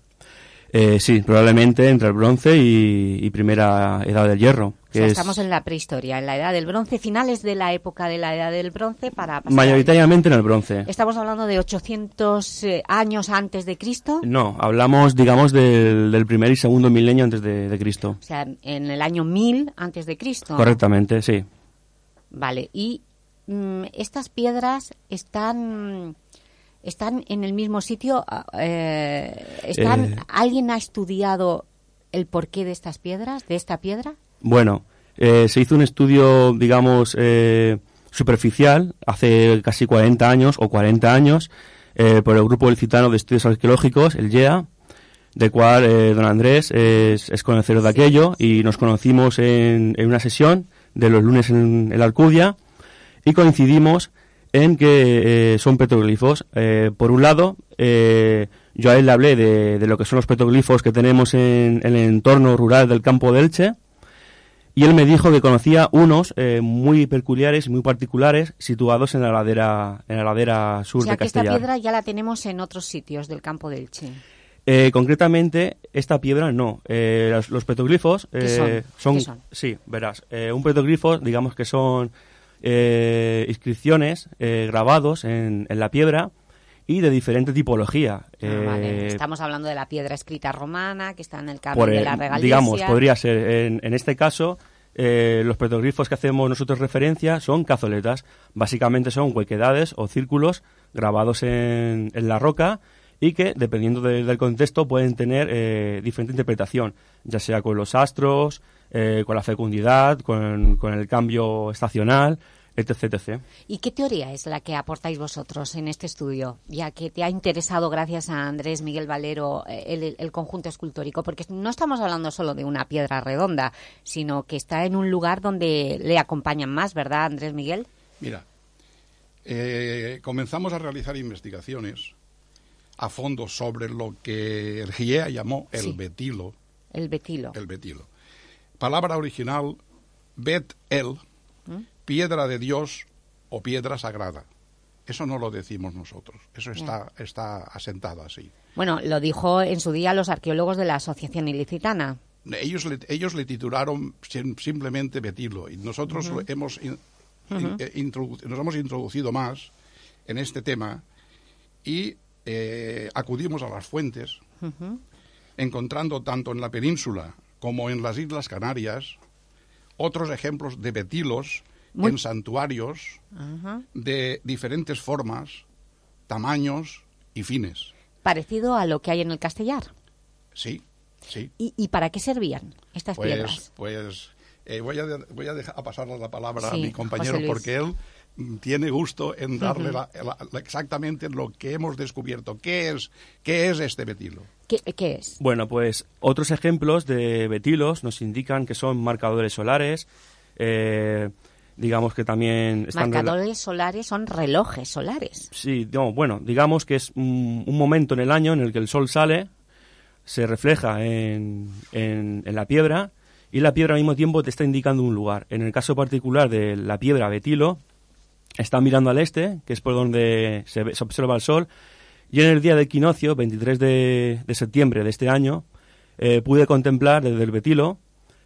Eh, sí, probablemente entre el bronce y, primera edad del hierro. Que estamos en la prehistoria, en la edad del bronce, finales de la época de la edad del bronce para... Mayoritariamente en el bronce. ¿Estamos hablando de 800 eh, años antes de Cristo? No, hablamos, digamos, del, del primer y segundo milenio antes de, Cristo. O sea, en el año 1000 antes de Cristo. Correctamente, sí. Vale, y mm, estas piedras están están en el mismo sitio. Ah, eh, están, eh. ¿Alguien ha estudiado el porqué de estas piedras, de esta piedra? Bueno, eh, se hizo un estudio, digamos, superficial hace casi 40 años o 40 años por el Grupo Licitano de Estudios Arqueológicos, el GEA, del cual don Andrés es, es, conocedor de aquello y nos conocimos en, en una sesión de los lunes en, la Alcudia y coincidimos en que eh, son petroglifos. Eh, por un lado, eh, yo a él le hablé de, lo que son los petroglifos que tenemos en, el entorno rural del campo de Elche y él me dijo que conocía unos muy peculiares y muy particulares situados en la ladera en la ladera sur o sea, de que esta piedra ya la tenemos en otros sitios del campo de Elche. Eh, concretamente, esta piedra no. Eh, los, petroglifos eh, son, Sí, verás. un petroglifo, digamos que son inscripciones grabados en, la piedra y de diferente tipología. Ah, Estamos hablando de la piedra escrita romana que está en el campo de la regalía. Digamos, podría ser. En, en este caso, los petroglifos que hacemos nosotros referencia son cazoletas. Básicamente son huequedades o círculos grabados en, en la roca y que, dependiendo del contexto, pueden tener eh, diferente interpretación, ya sea con los astros, eh, con la fecundidad, con, el cambio estacional, etc, etc. ¿Y qué teoría es la que aportáis vosotros en este estudio, ya que te ha interesado, gracias a Andrés Miguel Valero, eh, el, conjunto escultórico? Porque no estamos hablando solo de una piedra redonda, sino que está en un lugar donde le acompañan más, ¿verdad, Andrés Miguel? Mira, comenzamos a realizar investigaciones a fondo sobre lo que el GIEA llamó el betilo. El betilo. El betilo. Palabra original, bet-el, ¿Mm? piedra de Dios o piedra sagrada. Eso no lo decimos nosotros, eso está, está asentado así. Bueno, lo dijo en su día los arqueólogos de la Asociación Ilicitana. Ellos le, ellos le titularon simplemente Betilo y nosotros hemos, eh, nos hemos introducido más en este tema y eh, acudimos a las fuentes, encontrando tanto en la península como en las Islas Canarias otros ejemplos de betilos en santuarios de diferentes formas, tamaños y fines. Parecido a lo que hay en el Castellar. Sí, sí. ¿Y, para qué servían estas pues, piedras? Pues eh, voy, a, voy a, dejar, a pasarle la palabra a mi compañero porque él tiene gusto en darle la- la- la- exactamente lo que hemos descubierto. ¿Qué es, qué es este betilo? ¿Qué, qué es? Bueno, pues otros ejemplos de betilos nos indican que son marcadores solares, eh, digamos que también están... Marcadores solares son relojes solares. Sí, no, bueno, digamos que es un, un momento en el año en el que el sol sale, se refleja en, en- en la piedra y la piedra al mismo tiempo te está indicando un lugar. En el caso particular de la piedra Betilo, está mirando al este, que es por donde se, ve- se observa el sol, y en el día de equinoccio, 23 de, de septiembre de este año, eh, pude contemplar desde el Betilo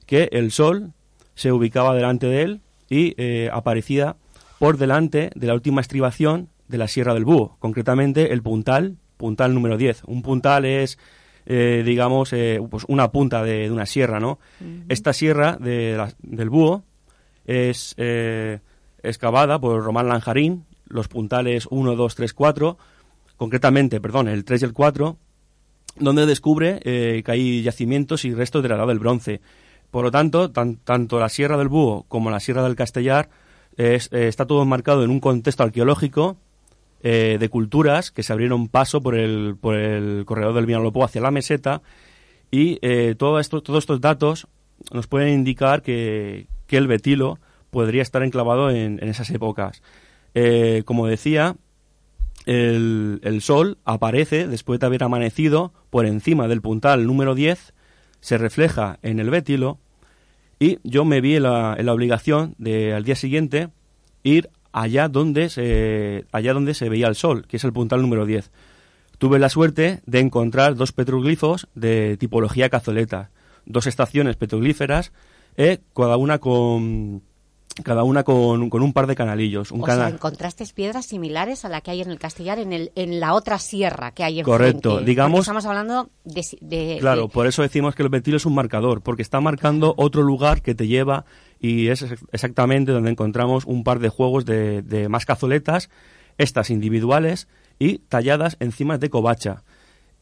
que el sol se ubicaba delante de él y eh, aparecía por delante de la última estribación de la Sierra del Búho, concretamente el puntal, puntal número 10. Un puntal es, eh, digamos, eh, pues una punta de, de una sierra, ¿no? Esta sierra de la- del Búho es eh, excavada por Román Lanjarín, los puntales 1, 2, 3, 4, concretamente, perdón, el 3 y el 4, donde descubre eh, que hay yacimientos y restos de la edad del bronce. Por lo tanto, tan- tanto la Sierra del Búho como la Sierra del Castellar eh, está todo enmarcado en un contexto arqueológico eh, de culturas que se abrieron paso por el, por el corredor del Vinalopó hacia la meseta y todo esto, todos estos datos nos pueden indicar que, que el Betilo podría estar enclavado en, esas épocas. Eh, como decía, el, sol aparece después de haber amanecido por encima del puntal número 10, se refleja en el Betilo y yo me vi en la, en la obligación de al día siguiente ir allá donde se allá donde se veía el sol, que es el puntal número 10. Tuve la suerte de encontrar dos petroglifos de tipología cazoleta, dos estaciones petroglíferas, eh, cada una con cada una con, con un par de canalillos, un o sea, encontraste piedras similares a la que hay en el Castellar, en, el, en la otra sierra que hay en Correcto, digamos- estamos hablando de... de- Claro, de- por eso decimos que el betilo es un marcador, porque está marcando otro lugar que te lleva y es ex- exactamente donde encontramos un par de juegos de, de más cazoletas, estas individuales y talladas encima de covacha.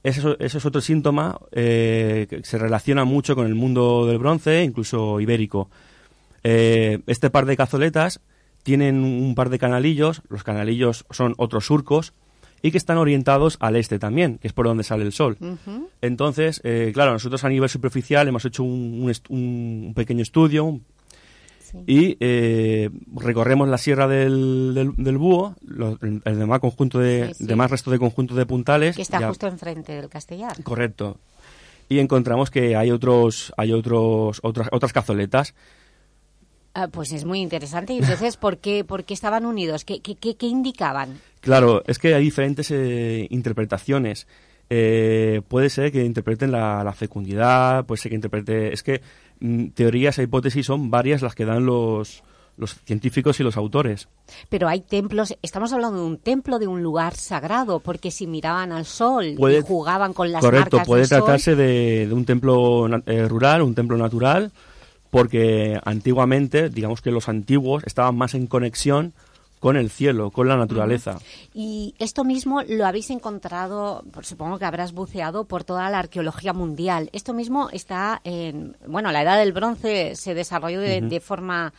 Eso, eso es otro síntoma eh, que se relaciona mucho con el mundo del bronce, incluso ibérico. Eh, este par de cazoletas tienen un par de canalillos, los canalillos son otros surcos, y que están orientados al este también, que es por donde sale el sol. Entonces, eh, claro, nosotros a nivel superficial hemos hecho un, un un- pequeño estudio y eh, recorremos la sierra del, del, del Búho, lo- el, demás conjunto de, Sí, sí. demás resto de conjuntos de puntales. que está ya- justo enfrente del Castellar. Correcto. Y encontramos que hay otros, hay otros, otras, otras cazoletas. Ah, pues es muy interesante. Y entonces, ¿por qué, por qué estaban unidos? ¿Qué, qué, qué- qué indicaban? Claro, es que hay diferentes eh, interpretaciones. Eh, puede ser que interpreten la, la fecundidad, puede ser que interprete... Es que mm, teorías e hipótesis son varias las que dan los, los científicos y los autores. Pero hay templos, estamos hablando de un templo, de un lugar sagrado, porque si miraban al sol Puede- y jugaban con las Correcto, marcas puede del sol, tratarse de, de un templo eh, rural, un templo natural, porque antiguamente, digamos que los antiguos estaban más en conexión con el cielo, con la naturaleza. Y esto mismo lo habéis encontrado, pues supongo que habrás buceado por toda la arqueología mundial. Esto mismo está en, bueno, la edad del bronce se desarrolló de, de forma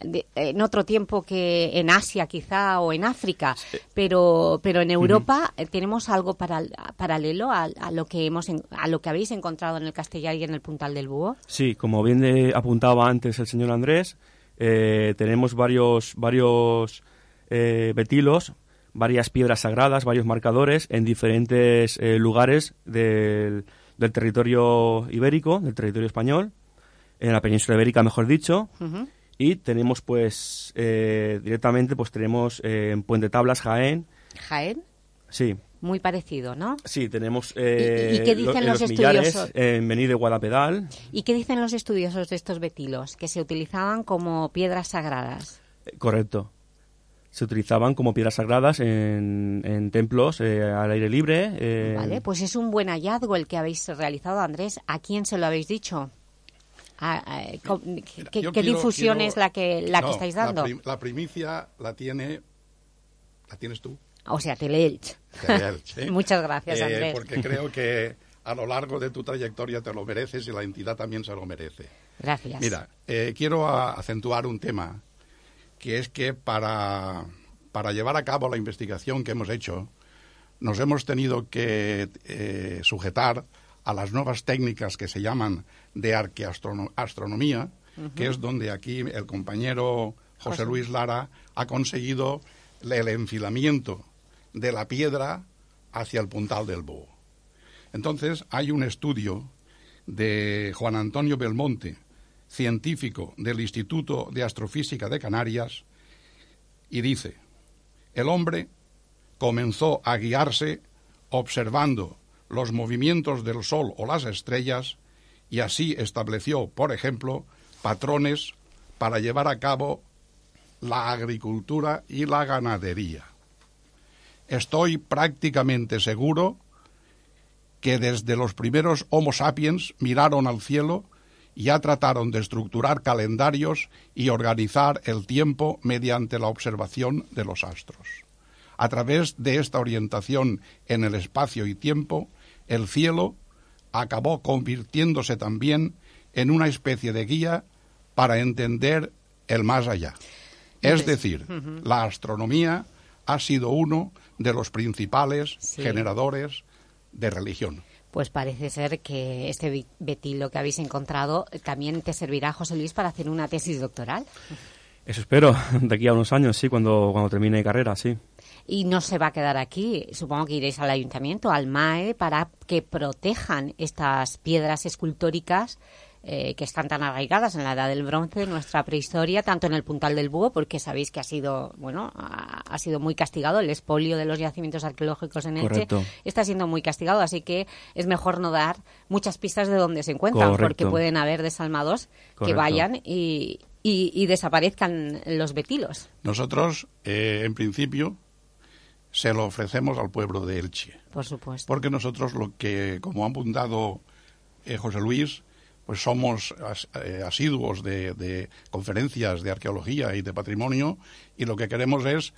de- en otro tiempo que en Asia quizá o en África, pero pero en Europa eh, tenemos algo paral- paralelo a, a lo que hemos a lo que habéis encontrado en el Castellar y en el Puntal del Búho. Sí, como bien eh, apuntaba antes el señor Andrés, eh, tenemos varios, varios eh, betilos, varias piedras sagradas, varios marcadores en diferentes eh, lugares del, del territorio ibérico, del territorio español, en la península ibérica, mejor dicho. Y tenemos, pues, eh, directamente, pues tenemos eh, en Puente Tablas, Jaén. Jaén, Sí, muy parecido, ¿no? sí, tenemos eh, ¿Y- y qué lo- dicen en los Millares, estudiosos? en Bení de Guadapedal. ¿Y qué dicen los estudiosos de estos betilos? Que se utilizaban como piedras sagradas. Eh, Correcto. Se utilizaban como piedras sagradas en, en templos eh, al aire libre. eh, Vale, pues es un buen hallazgo el que habéis realizado, Andrés. ¿A quién se lo habéis dicho? ¿A- a- co- ¿Qué, qué quiero- difusión quiero- es la que, la que No, estáis dando? prim- La, primicia la tiene, la tienes tú. O sea, Teleelch. ¿eh? Muchas gracias, Eh, Andrés. Porque creo que a lo largo de tu trayectoria te lo mereces y la entidad también se lo merece. Gracias. Mira, eh, quiero acentuar un tema que es que para, para llevar a cabo la investigación que hemos hecho, nos hemos tenido que eh, sujetar a las nuevas técnicas que se llaman de arqueastronomía, que es donde aquí el compañero José Luis Lara ha conseguido el enfilamiento de la piedra hacia el puntal del búho. Entonces, hay un estudio de Juan Antonio Belmonte, científico del Instituto de Astrofísica de Canarias, y dice, el hombre comenzó a guiarse observando los movimientos del Sol o las estrellas y así estableció, por ejemplo, patrones para llevar a cabo la agricultura y la ganadería. Estoy prácticamente seguro que desde los primeros Homo sapiens miraron al cielo y ya trataron de estructurar calendarios y organizar el tiempo mediante la observación de los astros. A través de esta orientación en el espacio y tiempo, el cielo acabó convirtiéndose también en una especie de guía para entender el más allá. Es decir, la astronomía ha sido uno de los principales generadores de religión. Pues parece ser que este betilo que habéis encontrado también te servirá, José Luis, para hacer una tesis doctoral. Eso espero, de aquí a unos años, sí, cuando, cuando termine carrera, sí. Y no se va a quedar aquí, supongo que iréis al ayuntamiento, al MAE, para que protejan estas piedras escultóricas eh, que están tan arraigadas en la edad del bronce, nuestra prehistoria, tanto en el puntal del búho, porque sabéis que ha sido, bueno, ha, sido muy castigado el expolio de los yacimientos arqueológicos en Elche, está siendo muy castigado, así que es mejor no dar muchas pistas de dónde se encuentran, porque pueden haber desalmados que vayan y, y, desaparezcan los betilos. Nosotros, eh, en principio, se lo ofrecemos al pueblo de Elche. Por supuesto. Porque nosotros lo que, como ha apuntado eh, José Luis, pues somos eh, asiduos de, conferencias de arqueología y de patrimonio y lo que queremos es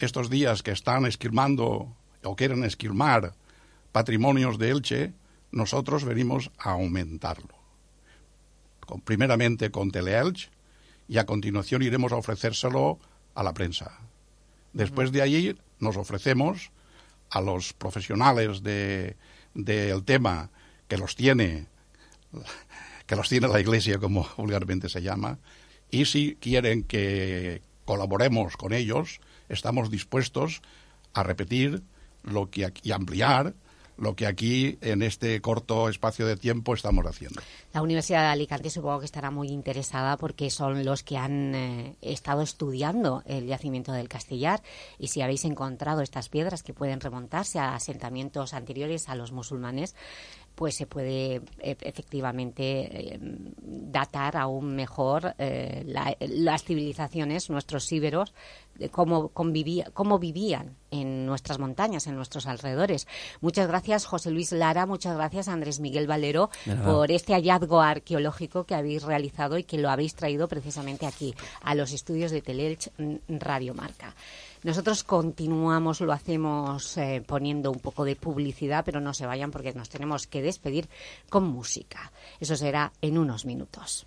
estos días que están esquilmando o quieren esquilmar patrimonios de Elche, nosotros venimos a aumentarlo. primeramente con Teleelch y a continuación iremos a ofrecérselo a la prensa. Después de allí nos ofrecemos a los profesionales del de, tema que los tiene que los tiene la Iglesia, como vulgarmente se llama, y si quieren que colaboremos con ellos, estamos dispuestos a repetir lo que y ampliar lo que aquí en este corto espacio de tiempo estamos haciendo. La Universidad de Alicante supongo que estará muy interesada porque son los que han eh, estado estudiando el yacimiento del Castellar y si habéis encontrado estas piedras que pueden remontarse a asentamientos anteriores a los musulmanes, pues se puede e, efectivamente em, datar aún mejor eh, las civilizaciones, nuestros íberos, de cómo, convivía, cómo vivían en nuestras montañas, en nuestros alrededores. Muchas gracias, José Luis Lara, muchas gracias, Andrés Miguel Valero, por este hallazgo arqueológico que habéis realizado y que lo habéis traído precisamente aquí, a los estudios de Teleelch Radio Marca. Nosotros continuamos, lo hacemos eh, poniendo un poco de publicidad, pero no se vayan porque nos tenemos que despedir con música. Eso será en unos minutos.